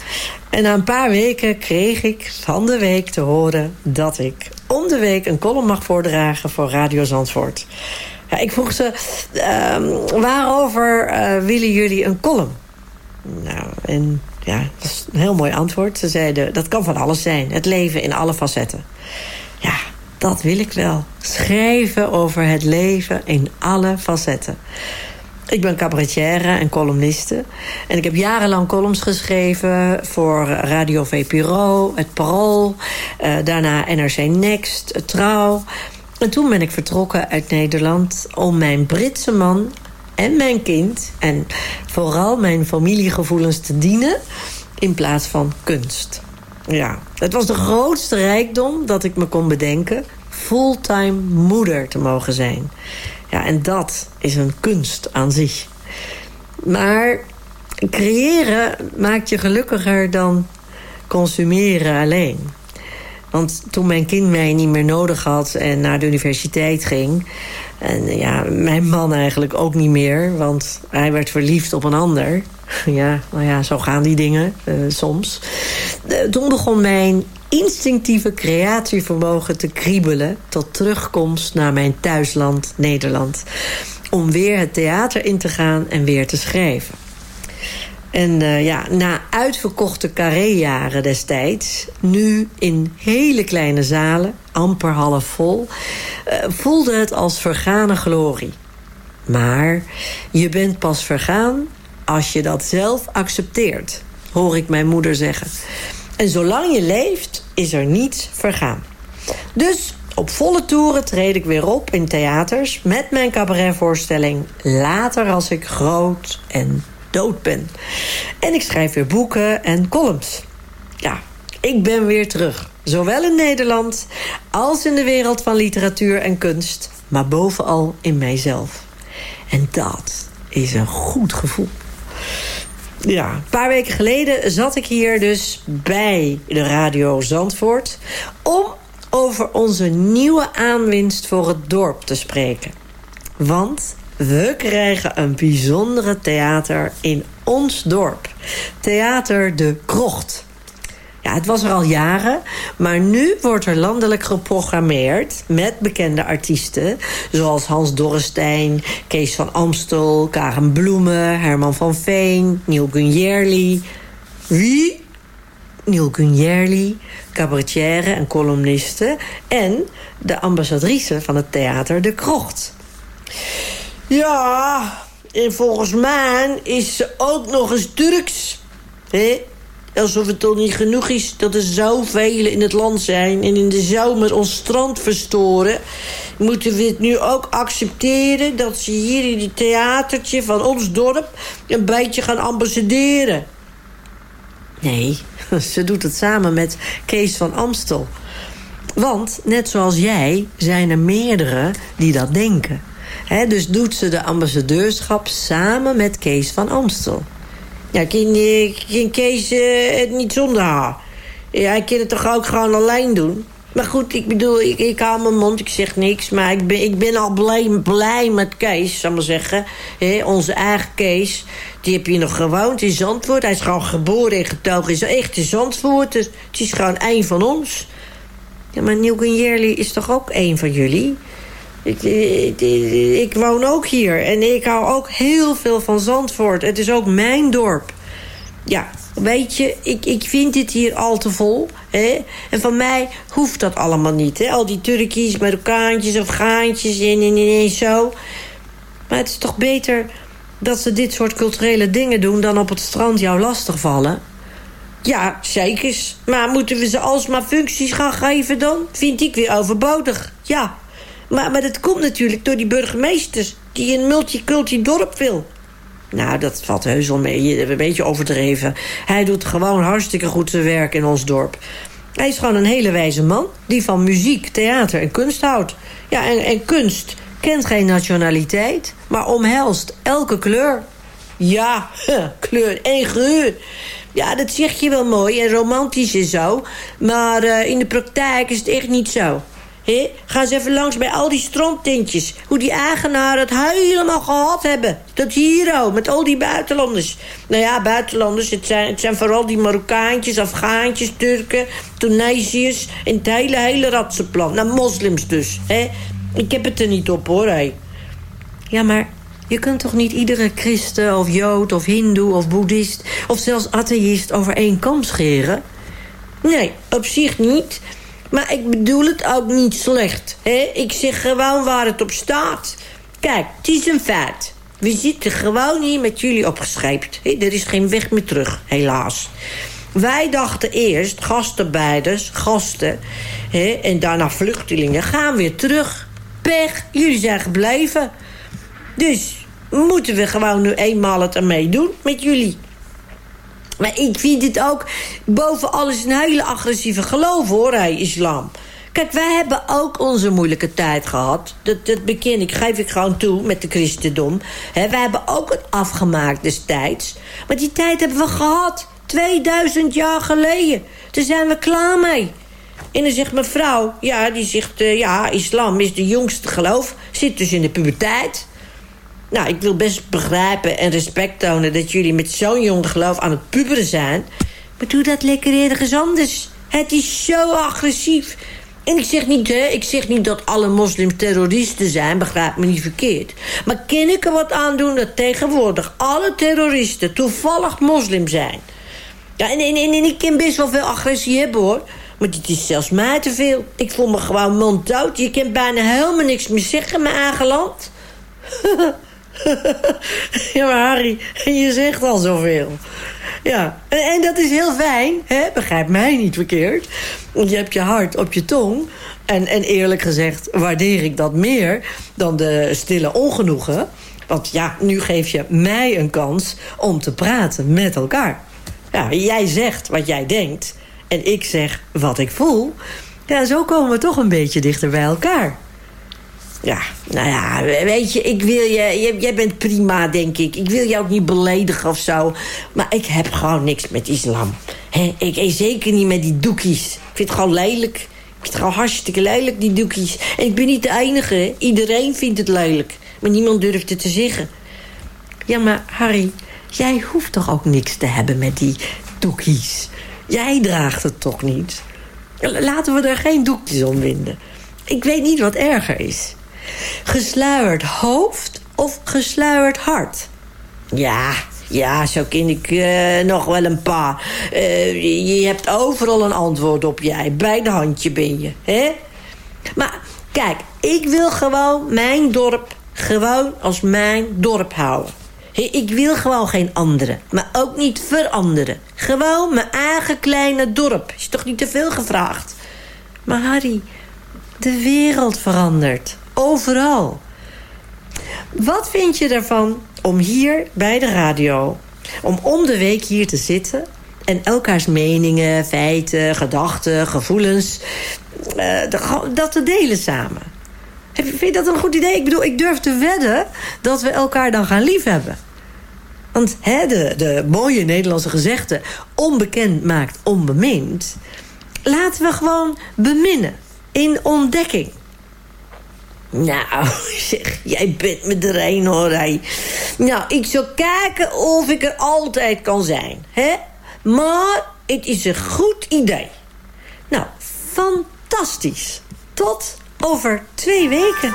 En na een paar weken kreeg ik van de week te horen... dat ik om de week een column mag voordragen voor Radio Zandvoort. Ja, ik vroeg ze, ehm, waarover eh, willen jullie een column? Nou, en ja, dat is een heel mooi antwoord. Ze zeiden, dat kan van alles zijn. Het leven in alle facetten. Ja, dat wil ik wel. Schrijven over het leven in alle facetten. Ik ben cabaretière en columniste. En ik heb jarenlang columns geschreven voor Radio VPRO, Het Parool... Uh, daarna NRC Next, Trouw. En toen ben ik vertrokken uit Nederland om mijn Britse man en mijn kind... en vooral mijn familiegevoelens te dienen in plaats van kunst. Ja, het was de grootste rijkdom dat ik me kon bedenken... fulltime moeder te mogen zijn. Ja, en dat is een kunst aan zich. Maar creëren maakt je gelukkiger dan consumeren alleen. Want toen mijn kind mij niet meer nodig had en naar de universiteit ging... en ja, mijn man eigenlijk ook niet meer, want hij werd verliefd op een ander... ja, nou ja, zo gaan die dingen uh, soms. toen begon mijn instinctieve creatievermogen te kriebelen... tot terugkomst naar mijn thuisland Nederland. Om weer het theater in te gaan en weer te schrijven. En uh, ja, na uitverkochte carré-jaren destijds... nu in hele kleine zalen, amper half vol... Uh, voelde het als vergane glorie. Maar je bent pas vergaan als je dat zelf accepteert, hoor ik mijn moeder zeggen. En zolang je leeft, is er niets vergaan. Dus op volle toeren treed ik weer op in theaters... met mijn cabaretvoorstelling Later als ik groot en dood ben. En ik schrijf weer boeken en columns. Ja, ik ben weer terug. Zowel in Nederland als in de wereld van literatuur en kunst... maar bovenal in mijzelf. En dat is een goed gevoel. Ja, een paar weken geleden zat ik hier dus bij de Radio Zandvoort... om over onze nieuwe aanwinst voor het dorp te spreken. Want we krijgen een bijzondere theater in ons dorp. Theater De Krocht. Het was er al jaren, maar nu wordt er landelijk geprogrammeerd... met bekende artiesten, zoals Hans Dorrestein... Kees van Amstel, Karen Bloemen, Herman van Veen... Neil Gunjerli. Wie? Neil Gunjerli, cabaretière en columniste... en de ambassadrice van het theater De Krocht. Ja, en volgens mij is ze ook nog eens Turks. Hè? Alsof het toch niet genoeg is dat er zoveel in het land zijn... en in de zomer ons strand verstoren... moeten we het nu ook accepteren... dat ze hier in het theatertje van ons dorp... een beetje gaan ambassaderen. Nee, ze doet het samen met Kees van Amstel. Want, net zoals jij, zijn er meerdere die dat denken. Dus doet ze de ambassadeurschap samen met Kees van Amstel. Ja, kan, kan Kees uh, het niet zonder haar? Ja, hij kan het toch ook gewoon alleen doen? Maar goed, ik bedoel, ik, ik hou mijn mond, ik zeg niks. Maar ik ben, ik ben al blij, blij met Kees, zal maar zeggen. Onze eigen Kees. Die heb je nog gewoond in Zandvoort. Hij is gewoon geboren en getogen in echt in Zandvoort. Dus het is gewoon één van ons. Ja, maar Nieuw is toch ook één van jullie? Ik, ik, ik, woon ook hier en ik hou ook heel veel van Zandvoort. Het is ook mijn dorp. Ja, weet je, ik, ik vind dit hier al te vol. Hè? En van mij hoeft dat allemaal niet. Hè? Al die Turkies, Marokkaantjes of Gaantjes en, en, en zo. Maar het is toch beter dat ze dit soort culturele dingen doen... dan op het strand jou lastigvallen? Ja, zeker. Maar moeten we ze alsmaar functies gaan geven dan? Vind ik weer overbodig. Ja, maar, maar dat komt natuurlijk door die burgemeesters... die een multiculti dorp wil. Nou, dat valt heus wel mee. Een beetje overdreven. Hij doet gewoon hartstikke goed zijn werk in ons dorp. Hij is gewoon een hele wijze man... die van muziek, theater en kunst houdt. Ja, en, en kunst kent geen nationaliteit... maar omhelst elke kleur. Ja, kleur en geur. Ja, dat zeg je wel mooi en romantisch en zo. Maar uh, in de praktijk is het echt niet zo. He? Ga eens even langs bij al die strandtentjes. Hoe die eigenaren het helemaal gehad hebben. Dat hier met al die buitenlanders. Nou ja, buitenlanders, het zijn, het zijn vooral die Marokkaantjes, Afghaantjes, Turken, Tunesiërs... en het hele, hele ratsenplan. Nou, moslims dus, hè. Ik heb het er niet op, hoor, hé. Ja, maar je kunt toch niet iedere christen of jood of hindoe of boeddhist... of zelfs atheïst over één kam scheren? Nee, op zich niet... Maar ik bedoel het ook niet slecht. Hè? Ik zeg gewoon waar het op staat. Kijk, het is een feit. We zitten gewoon hier met jullie opgescheept. Hé, er is geen weg meer terug, helaas. Wij dachten eerst, gastenbeiders, gasten... Hè, en daarna vluchtelingen, gaan weer terug. Pech, jullie zijn gebleven. Dus moeten we gewoon nu eenmaal het ermee doen met jullie. Maar ik vind het ook boven alles een hele agressieve geloof, hoor, hij islam. Kijk, wij hebben ook onze moeilijke tijd gehad. Dat, dat beken ik, geef ik gewoon toe met de christendom. He, wij hebben ook het afgemaakt destijds. Maar die tijd hebben we gehad. 2000 jaar geleden. Daar zijn we klaar mee. En dan zegt mijn vrouw, ja, die zegt, uh, ja, islam is de jongste geloof. Zit dus in de puberteit. Nou, ik wil best begrijpen en respect tonen... dat jullie met zo'n jong geloof aan het puberen zijn. Maar doe dat lekker ergens anders. Het is zo agressief. En ik zeg, niet, hè, ik zeg niet dat alle moslims terroristen zijn, begrijp me niet verkeerd. Maar kan ik er wat aan doen dat tegenwoordig alle terroristen toevallig moslim zijn? Ja, en, en, en, ik kan best wel veel agressie hebben hoor. Maar dit is zelfs mij te veel. Ik voel me gewoon monddood. Je kan bijna helemaal niks meer zeggen in mijn eigen land. ja, maar Harry, je zegt al zoveel. Ja, en, dat is heel fijn, hè? begrijp mij niet verkeerd. Je hebt je hart op je tong. En, en eerlijk gezegd waardeer ik dat meer dan de stille ongenoegen. Want ja, nu geef je mij een kans om te praten met elkaar. Ja, jij zegt wat jij denkt en ik zeg wat ik voel. Ja, zo komen we toch een beetje dichter bij elkaar. Ja, nou ja, weet je, ik wil je, jij bent prima, denk ik. Ik wil jou ook niet beledigen of zo. Maar ik heb gewoon niks met islam. He, ik zeker niet met die doekies. Ik vind het gewoon lelijk. Ik vind het gewoon hartstikke lelijk, die doekies. En ik ben niet de enige. Iedereen vindt het lelijk. Maar niemand durft het te zeggen. Ja, maar Harry, jij hoeft toch ook niks te hebben met die doekies? Jij draagt het toch niet? Laten we er geen doekjes om winden. Ik weet niet wat erger is. Gesluierd hoofd of gesluierd hart? Ja, ja, zo ken ik uh, nog wel een paar. Uh, je hebt overal een antwoord op jij. Bij de handje ben je, hè? Maar kijk, ik wil gewoon mijn dorp gewoon als mijn dorp houden. Ik wil gewoon geen andere, maar ook niet veranderen. Gewoon mijn eigen kleine dorp. Is toch niet te veel gevraagd? Maar Harry, de wereld verandert. Overal. Wat vind je ervan om hier bij de radio... om om de week hier te zitten... en elkaars meningen, feiten, gedachten, gevoelens... Uh, dat te delen samen? Vind je dat een goed idee? Ik bedoel, ik durf te wedden dat we elkaar dan gaan liefhebben. Want hè, de, de mooie Nederlandse gezegde... onbekend maakt onbemind... laten we gewoon beminnen in ontdekking. Nou, zeg, jij bent me er een hoor. Hij. Nou, ik zal kijken of ik er altijd kan zijn. Hè? Maar het is een goed idee. Nou, fantastisch. Tot over twee weken.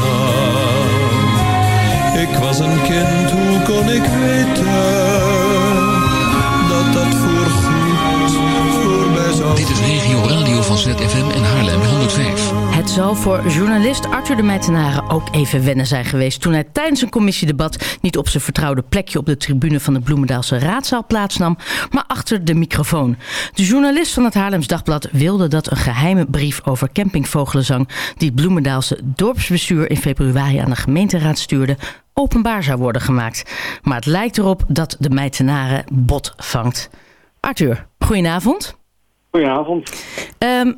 Kind, hoe kon ik weten zal voor journalist Arthur de Meitenaren ook even wennen zijn geweest... toen hij tijdens een commissiedebat niet op zijn vertrouwde plekje... op de tribune van de Bloemendaalse raadzaal plaatsnam... maar achter de microfoon. De journalist van het Haarlems Dagblad wilde dat een geheime brief... over campingvogelenzang die het Bloemendaalse dorpsbestuur... in februari aan de gemeenteraad stuurde openbaar zou worden gemaakt. Maar het lijkt erop dat de Meitenaren bot vangt. Arthur, goedenavond. Goedenavond. Ehm,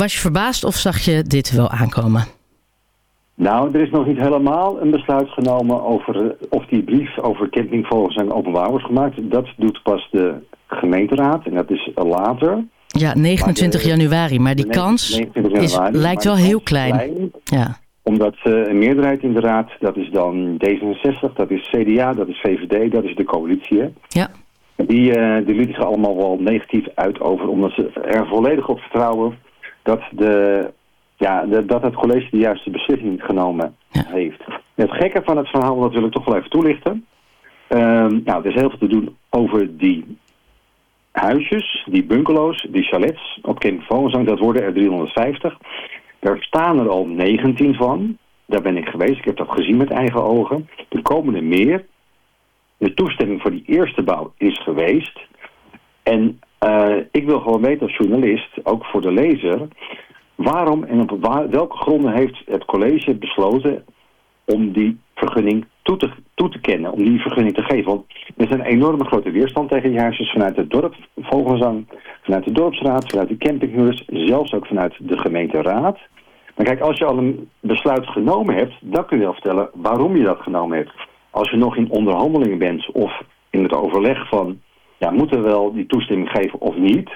was je verbaasd of zag je dit wel aankomen? Nou, er is nog niet helemaal een besluit genomen over eh, of die brief over campingvogels openbaar wordt gemaakt. Dat doet pas de gemeenteraad en dat is later. Ja, 29 Maar de- januari, maar die kans 29 is, lijkt wel heel klein. klein. Ja. Omdat eh, een meerderheid in de raad, dat is dan D66, dat is CDA, dat is VVD, dat is de coalitie. hè. Ja. Die, eh, die lieten zich allemaal wel negatief uit over, omdat ze er volledig op vertrouwen dat, de, ja, de- dat het college de juiste beslissing genomen heeft. Het gekke van het verhaal, dat wil ik toch wel even toelichten. Ehm, nou, er is heel veel te doen over die huisjes, die bungalows, die chalets op Camping Volenzang. Dat worden er 350. Er staan er al 19 van. Daar ben ik geweest. Ik heb dat gezien met eigen ogen. Er komen er meer. De toestemming voor die eerste bouw is geweest. En eh, ik wil gewoon weten als journalist, ook voor de lezer... waarom en op welke gronden heeft het college besloten om die vergunning toe te, toe kennen, om die vergunning te geven. Want er is een enorme grote weerstand tegen die huisjes vanuit het dorp, Vogelzang, vanuit de dorpsraad, vanuit de campinghuurders, zelfs ook vanuit de gemeenteraad. Maar kijk, als je al een besluit genomen hebt, dan kun je wel vertellen waarom je dat genomen hebt. Als je nog in onderhandelingen bent of in het overleg van, ja, moeten we wel die toestemming geven of niet,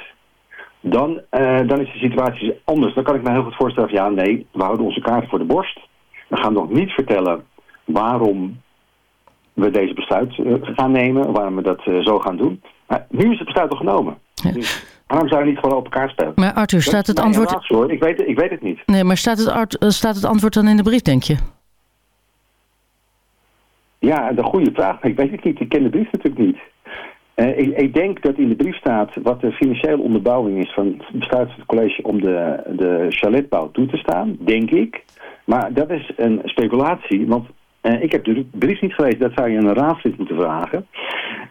dan, eh, dan is de situatie anders. Dan kan ik me heel goed voorstellen van, ja, nee, we houden onze kaart voor de borst. We gaan nog niet vertellen waarom we deze besluit eh, gaan nemen, waarom we dat eh, zo gaan doen. Maar nu is het besluit al genomen. Dus waarom zou je niet gewoon op elkaar spelen? Maar Arthur, Dat staat het antwoord... hoor. Ik weet, ik weet het niet. Nee, maar staat het, art- staat het antwoord dan in de brief, denk je? Ja, de goede vraag. Ik weet het niet. Ik ken de brief natuurlijk niet. Eh, ik, ik denk dat in de brief staat wat de financiële onderbouwing is van het besluit van het college om de, de chaletbouw toe te staan, denk ik. Maar dat is een speculatie, want eh, ik heb de brief niet gelezen. Dat zou je aan een raadslid moeten vragen.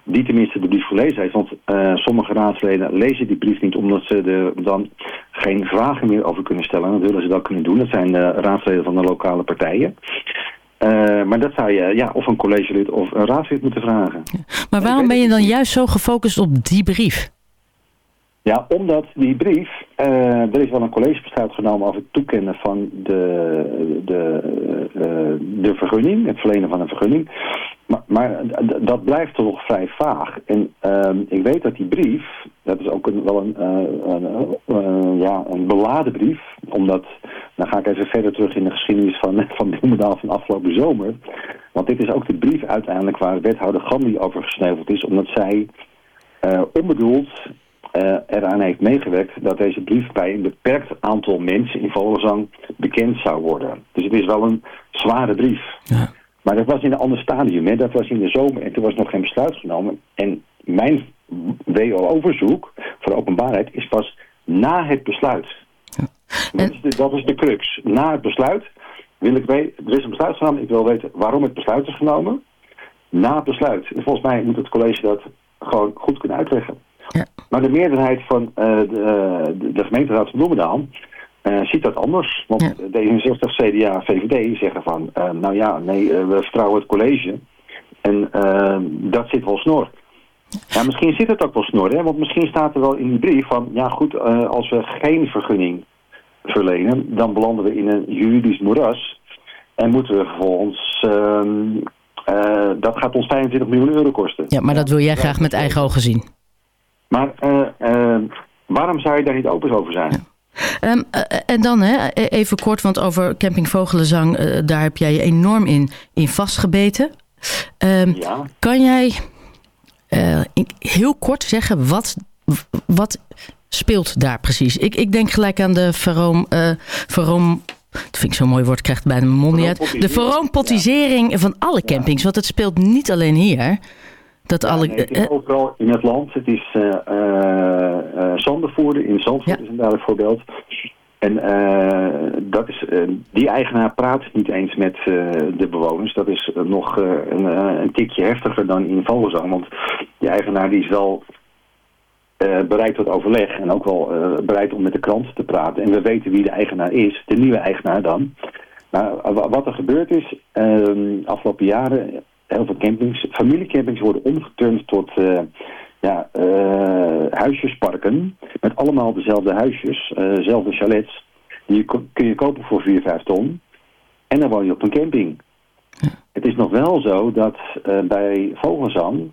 Die tenminste de brief gelezen heeft. Want eh, sommige raadsleden lezen die brief niet omdat ze er dan geen vragen meer over kunnen stellen. Dat willen ze wel kunnen doen. Dat zijn de raadsleden van de lokale partijen. Eh, maar dat zou je ja, of een collegelid of een raadslid moeten vragen. Maar waarom ben je dan juist zo gefocust op die brief? Ja, omdat die brief, eh, er is wel een collegebesluit genomen over het toekennen van de, de, eh, de vergunning, het verlenen van een vergunning. Maar, maar dat blijft toch vrij vaag. En ehm, ik weet dat die brief, dat is ook een, wel een, een, ja, een beladen brief, omdat, dan ga ik even verder terug in de geschiedenis van, van Bloemendaal van afgelopen zomer. Want dit is ook de brief uiteindelijk waar wethouder Gandhi over gesneuveld is, omdat zij eh, onbedoeld eh, eraan heeft meegewerkt dat deze brief bij een beperkt aantal mensen in Volenzang bekend zou worden. Dus het is wel een zware brief. Maar dat was in een ander stadium. Hè. Dat was in de zomer en toen was nog geen besluit genomen. En mijn WO-overzoek voor openbaarheid is pas na het besluit. Dat, is de, dat is de crux. Na het besluit wil ik weten, er is een besluit genomen, ik wil weten waarom het besluit is genomen. Na het besluit. En volgens mij moet het college dat gewoon goed kunnen uitleggen. Maar de meerderheid van eh, de, de, de gemeenteraad van Bloemendaal eh, ziet dat anders. Want D66, CDA, VVD zeggen van, eh, nou ja, nee, eh, we vertrouwen het college. En eh, dat zit wel snor. Ja, misschien zit het ook wel snor, hè? want misschien staat er wel in die brief van, ja goed, eh, als we geen vergunning verlenen, dan belanden we in een juridisch moeras. En moeten we vervolgens... eh, dat gaat ons 25 miljoen euro kosten. Ja, maar dat wil jij graag met eigen ogen zien. Maar eh, eh, waarom zou je daar niet open over zijn? Ehm, eh, en dan hè, even kort, want over Camping Vogelenzang, daar heb jij je enorm in, in vastgebeten. Ehm, Kan jij heel kort zeggen wat, wat speelt daar precies? Ik, ik denk gelijk aan de veroom, eh veroom dat vind ik zo'n mooi woord, krijgt bijna mijn mond niet uit. De veroompottisering van alle campings, want het speelt niet alleen hier. Dat alle, Nee, het is eh, overal in het land. Het is eh eh eh, zandenvoerder in Zandvoort is een duidelijk voorbeeld. En eh, dat is, eh, die eigenaar praat niet eens met eh, de bewoners. Dat is eh, nog eh, een, eh, een tikje heftiger dan in Vogelzang. Want die eigenaar die is wel eh, bereid tot overleg. En ook wel eh, bereid om met de krant te praten. En we weten wie de eigenaar is. De nieuwe eigenaar dan. Maar wa- wat er gebeurd is, eh, afgelopen jaren, heel veel campings, familiecampings worden omgeturnd tot eh, ja, eh, huisjesparken. Met allemaal dezelfde huisjes, eh, dezelfde chalets. Die kun je kopen voor 4, 5 ton. En dan woon je op een camping. Het is nog wel zo dat eh, bij Vogelzang, eh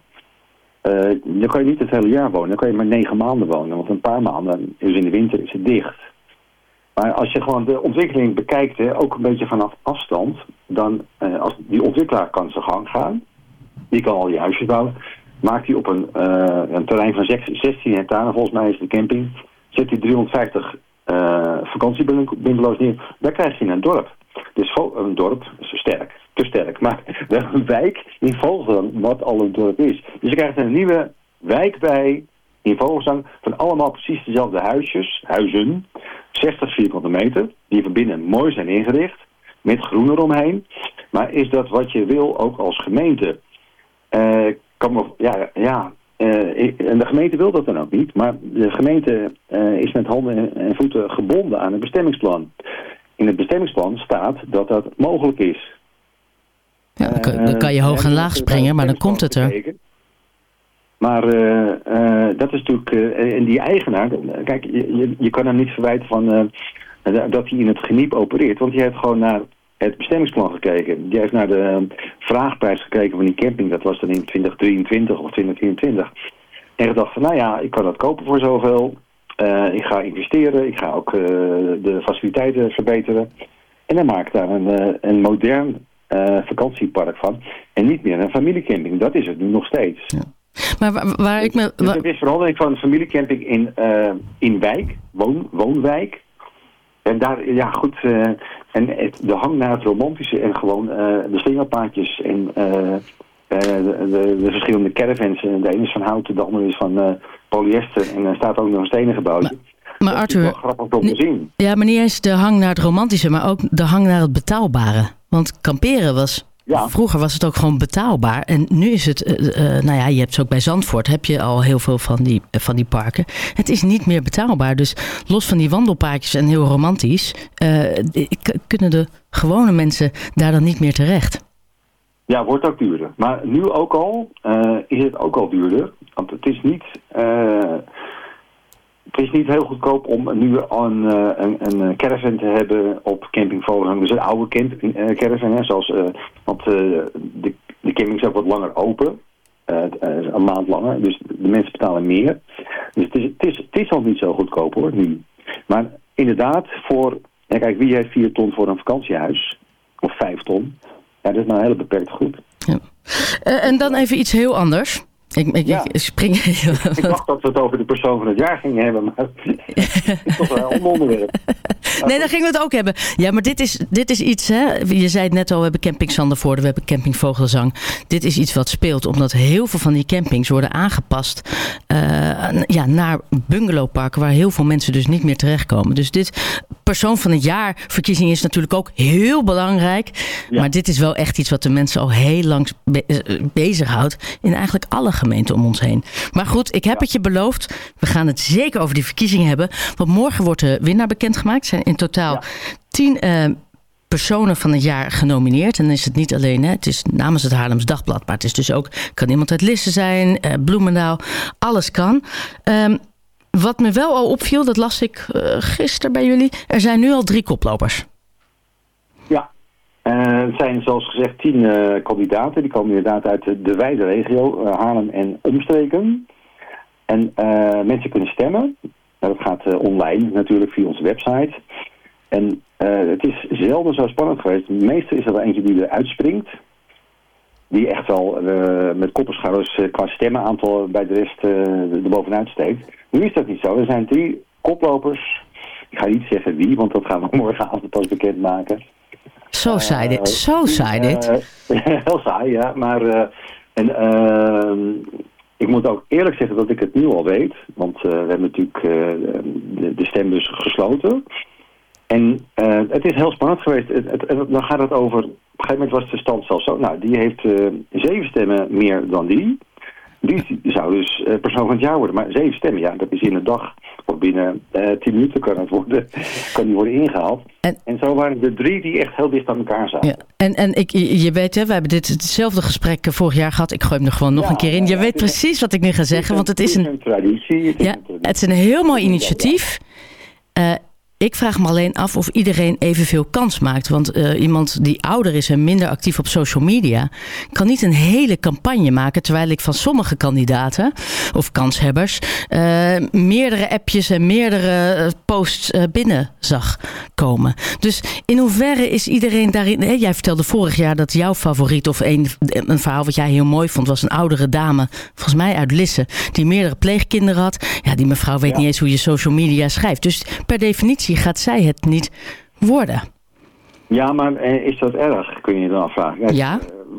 dan kan je niet het hele jaar wonen. Dan kan je maar negen maanden wonen. Want een paar maanden, dus in de winter, is het dicht. Maar als je gewoon de ontwikkeling bekijkt, hè, ook een beetje vanaf afstand, dan eh, als die ontwikkelaar kan zijn gang gaan, die kan al die huisjes bouwen, maakt hij op een, eh, een terrein van zes- 16 hectare, volgens mij is de camping, zet hij 350 eh vakantiebungalows neer, daar krijg je een dorp. Dus een dorp, is sterk, te sterk, maar een wijk in Vogelzang, wat al een dorp is. Dus je krijgt een nieuwe wijk bij in Vogelzang van allemaal precies dezelfde huisjes, huizen, 60 vierkante meter, die van binnen mooi zijn ingericht, met groen eromheen. Maar is dat wat je wil ook als gemeente? Eh, kan me, ja, ja eh, en de gemeente wil dat dan ook niet, maar de gemeente eh, is met handen en- en voeten gebonden aan het bestemmingsplan. In het bestemmingsplan staat dat dat mogelijk is. ja, dan, kan, dan kan je hoog en laag springen, maar dan komt het er. Maar eh, eh, dat is natuurlijk... eh, en die eigenaar... eh, Kijk, je, je, kan hem niet verwijten van, eh, dat hij in het geniep opereert. Want die heeft gewoon naar het bestemmingsplan gekeken. Die heeft naar de eh, vraagprijs gekeken van die camping. Dat was dan in 2023 of 2024. En gedacht van, nou ja, ik kan dat kopen voor zoveel. Eh, ik ga investeren. Ik ga ook eh, de faciliteiten verbeteren. En dan maak ik daar een, eh, een modern vakantiepark van. En niet meer een familiecamping. Dat is het nu nog steeds. Maar waar, waar ik me... Dus waar- het is verandering van een familiecamping in, in wijk, woon, woonwijk. En daar, ja goed, en het, de hang naar het romantische en gewoon de slingerpaadjes en de, de, de verschillende caravans. Eh, De ene is van hout, de andere is van eh, polyester en er staat ook nog een stenen gebouwtje. maar is Arthur, grappig om te zien. Ja, maar niet eens de hang naar het romantische, maar ook de hang naar het betaalbare. Want kamperen was... Vroeger was het ook gewoon betaalbaar. En nu is het, eh, eh, nou ja, je hebt ze ook bij Zandvoort, heb je al heel veel van die, eh, van die parken. Het is niet meer betaalbaar. Dus los van die wandelpaadjes en heel romantisch, eh, kunnen de gewone mensen daar dan niet meer terecht. Ja, wordt ook duurder. Maar nu ook al eh, is het ook al duurder. Want het is niet, eh, het is niet heel goedkoop om nu een, eh, een, een caravan te hebben op Camping Volendam. Dus een oude camp, caravan, hè, zoals, want de, de camping is ook wat langer open. Een maand langer. Dus de mensen betalen meer. Dus het is, het is, het is al niet zo goedkoop hoor, nu. Maar inderdaad, voor... Ja, kijk, wie heeft 4 ton voor een vakantiehuis? Of 5 ton? Ja, dat is maar een hele beperkte groep. Eh, en dan even iets heel anders. Ik, ik, ik spring Ik dacht dat we het over de persoon van het jaar gingen hebben, maar het is toch wel een ander onderwerp. Nee, daar gingen we het ook hebben. Ja, maar dit is, dit is iets, hè. Je zei het net al, we hebben camping Zandervoorde, we hebben camping Vogelzang. Dit is iets wat speelt, omdat heel veel van die campings worden aangepast eh, ja, naar bungalowparken, waar heel veel mensen dus niet meer terechtkomen. Dus dit persoon van het jaar verkiezing is natuurlijk ook heel belangrijk. Maar dit is wel echt iets wat de mensen al heel lang be eh, bezighoudt in eigenlijk alle gemeenten om ons heen. Maar goed, ik heb het je beloofd. We gaan het zeker over die verkiezingen hebben. Want morgen wordt de winnaar bekendgemaakt. Er zijn in totaal tien eh, personen van het jaar genomineerd. En dan is het niet alleen, hè, het is namens het Haarlems Dagblad. Maar het is dus ook, kan iemand uit Lisse zijn, eh, Bloemendaal. Alles kan. Ehm, wat me wel al opviel, dat las ik uh, gisteren bij jullie. Er zijn nu al drie koplopers. Eh, het zijn zoals gezegd tien eh, kandidaten. Die komen inderdaad uit de, de wijde regio, uh, Haarlem en omstreken. En mensen kunnen stemmen. Nou, dat gaat online natuurlijk via onze website. En het is zelden zo spannend geweest. Meestal is er wel eentje die eruit springt. Die echt wel met kopperschouders qua stemmenaantal bij de rest er bovenuit steekt. Nu is dat niet zo. Er zijn drie koplopers. Ik ga niet zeggen wie, want dat gaan we morgenavond pas bekendmaken. Zo saai dit. Zo saai dit. heel saai, ja. Maar uh, en, uh, ik moet ook eerlijk zeggen dat ik het nu al weet. Want we hebben natuurlijk de, de stembus gesloten. En het is heel spannend geweest. Het, het, dan gaat het over... Op een gegeven moment was de stand zelfs zo. Nou, die heeft zeven stemmen meer dan die. Die zou dus persoon van het jaar worden. Maar zeven stemmen, ja, dat is in een dag of binnen uh, tien minuten kan het worden, kan die worden ingehaald. En, en, zo waren er drie die echt heel dicht aan elkaar zaten. Ja. En, en ik, je weet, hè, we hebben dit hetzelfde gesprek eh, vorig jaar gehad. Ik gooi hem er gewoon nog een keer in. Je weet precies wat ik nu ga zeggen, want het is een... traditie. ja, het is een heel mooi initiatief. Uh, ik vraag me alleen af of iedereen evenveel kans maakt. Want uh, iemand die ouder is en minder actief op social media... kan niet een hele campagne maken... terwijl ik van sommige kandidaten of kanshebbers... Uh, meerdere appjes en meerdere uh, posts binnen zag komen. Dus in hoeverre is iedereen daarin... Jij vertelde vorig jaar dat jouw favoriet... of een, een verhaal wat jij heel mooi vond... was een oudere dame, volgens mij uit Lisse... die meerdere pleegkinderen had. Ja, die mevrouw weet ja. niet eens hoe je social media schrijft. Dus per definitie gaat zij het niet worden. Ja, maar eh, is dat erg, kun je je dan afvragen. Ja?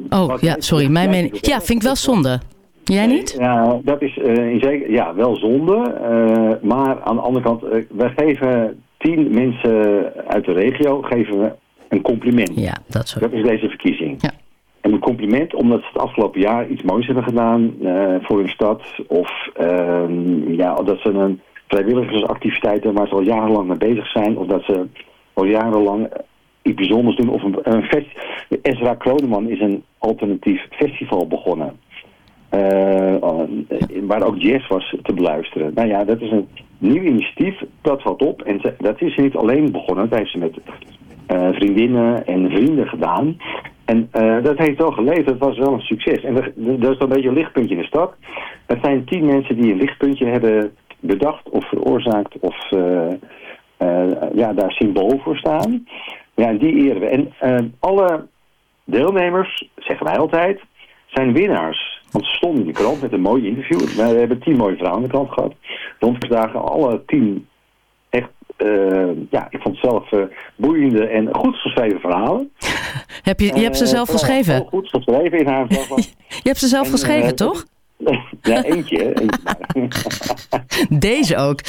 Eh, oh, ja, sorry. Mijn mening. Ja, vind ik wel zonde. Jij niet? Ja, dat is uh, in zeker, ja, wel zonde. Uh, maar aan de andere kant, uh, we geven tien mensen uit de regio geven we een compliment. Ja, dat, zo. dat is deze verkiezing. Ja. En een compliment omdat ze het afgelopen jaar iets moois hebben gedaan voor hun stad. Of ehm, ja, dat ze een vrijwilligersactiviteiten waar ze al jarenlang mee bezig zijn. Of dat ze al jarenlang iets bijzonders doen. Of een, een. Ezra Kroneman is een alternatief festival begonnen. Uh, waar ook jazz was te beluisteren. Nou ja, dat is een nieuw initiatief. Dat valt op. En dat is niet alleen begonnen. Dat heeft ze met uh, vriendinnen en vrienden gedaan. En dat heeft wel geleefd. Dat was wel een succes. En dat is een beetje een lichtpuntje in de stad. Het zijn tien mensen die een lichtpuntje hebben bedacht of veroorzaakt of uh, uh, ja, daar symbool voor staan. Ja, die eren we. En uh, alle deelnemers, zeggen wij altijd, zijn winnaars. Want ze stonden in de krant met een mooi interview. We hebben tien mooie vrouwen in de krant gehad. Ronddagen alle tien echt, ja, ik vond het zelf boeiende en goed geschreven verhalen. Heb je, je hebt ze zelf geschreven? Goed geschreven in haar Je hebt ze zelf en, geschreven, toch? Ja, eentje. Deze ook.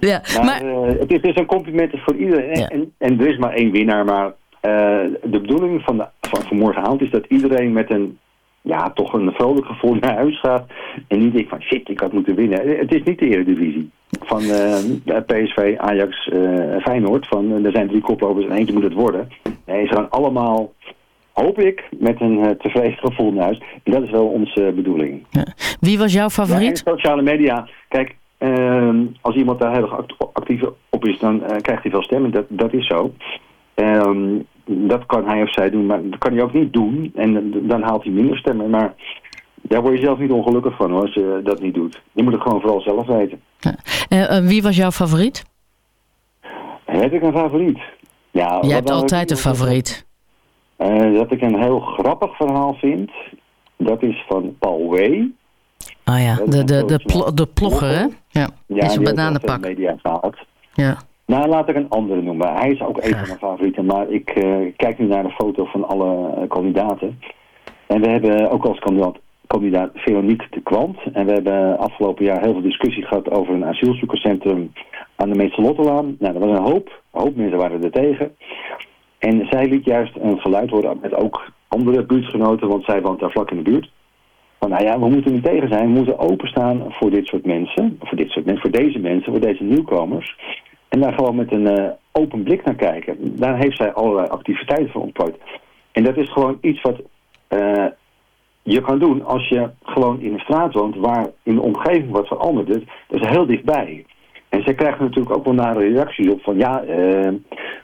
Ja, maar, maar uh, het is dus een compliment voor iedereen. Ja. En, en er is maar één winnaar. Maar uh, de bedoeling van, de, van, van morgenavond is dat iedereen met een ja, toch een vrolijk gevoel naar huis gaat. En niet denkt van shit, ik had moeten winnen. Het is niet de eredivisie van uh, PSV, Ajax, Feyenoord. Van, er zijn drie koplopers en eentje moet het worden. Nee, ze gaan allemaal hoop ik, met een uh, tevreden gevoel naar huis. En dat is wel onze bedoeling. Ja. Wie was jouw favoriet? Ja, sociale media. Kijk, uh, als iemand daar heel erg actief op is, dan uh, krijgt hij veel stemmen. Dat, dat is zo. Um, dat kan hij of zij doen, maar dat kan hij ook niet doen. En dan haalt hij minder stemmen. Maar daar word je zelf niet ongelukkig van hoor, als je dat niet doet. Je moet het gewoon vooral zelf weten. Ja. wie was jouw favoriet? Heb ik een favoriet? Ja, Jij hebt altijd een favoriet. Uh, dat ik een heel grappig verhaal vind, dat is van Paul Way. Ah ja, de, de, de, pl de plogger, hè? Ja, ja is een bananenpak. media gehad. Ja. Nou, laat ik een andere noemen. Hij is ook een van mijn favorieten, maar ik uh, kijk nu naar de foto van alle uh, kandidaten. En we hebben ook als kandidaat, kandidaat Veronique de Kwant. En we hebben afgelopen jaar heel veel discussie gehad over een asielzoekerscentrum aan de Meesterlottelaan. Nou, er was een hoop, een hoop mensen waren er tegen. En zij liet juist een geluid horen met ook andere buurtgenoten, want zij woont daar vlak in de buurt. Van nou ja, we moeten niet tegen zijn, we moeten openstaan voor dit soort mensen, voor dit soort mensen, voor deze mensen, voor deze nieuwkomers. En daar gewoon met een uh, open blik naar kijken. Daar heeft zij allerlei activiteiten voor ontplooit. En dat is gewoon iets wat uh, je kan doen als je gewoon in een straat woont waar in de omgeving wat verandert. Dat is heel dichtbij. En zij krijgen natuurlijk ook wel nare reacties op van ja, uh,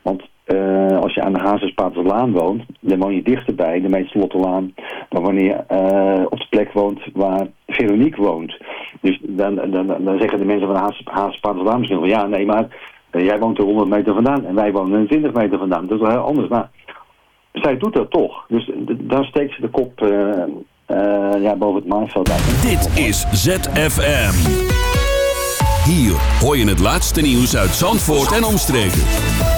want eh, als je aan de Hazenspaterslaan woont, dan woon je dichterbij de Meesterlottelaan dan wanneer je eh, op de plek woont waar Veronique woont. Dus dan, dan, dan zeggen de mensen van de Hazenspaterslaan misschien van ja, nee, maar eh, jij woont er 100 meter vandaan en wij wonen er 20 meter vandaan. Dat is wel heel anders. Maar zij doet dat toch. Dus daar steekt ze de kop ja, boven het maaiveld uit. Dit is ZFM. Hier hoor je het laatste nieuws uit Zandvoort en omstreken.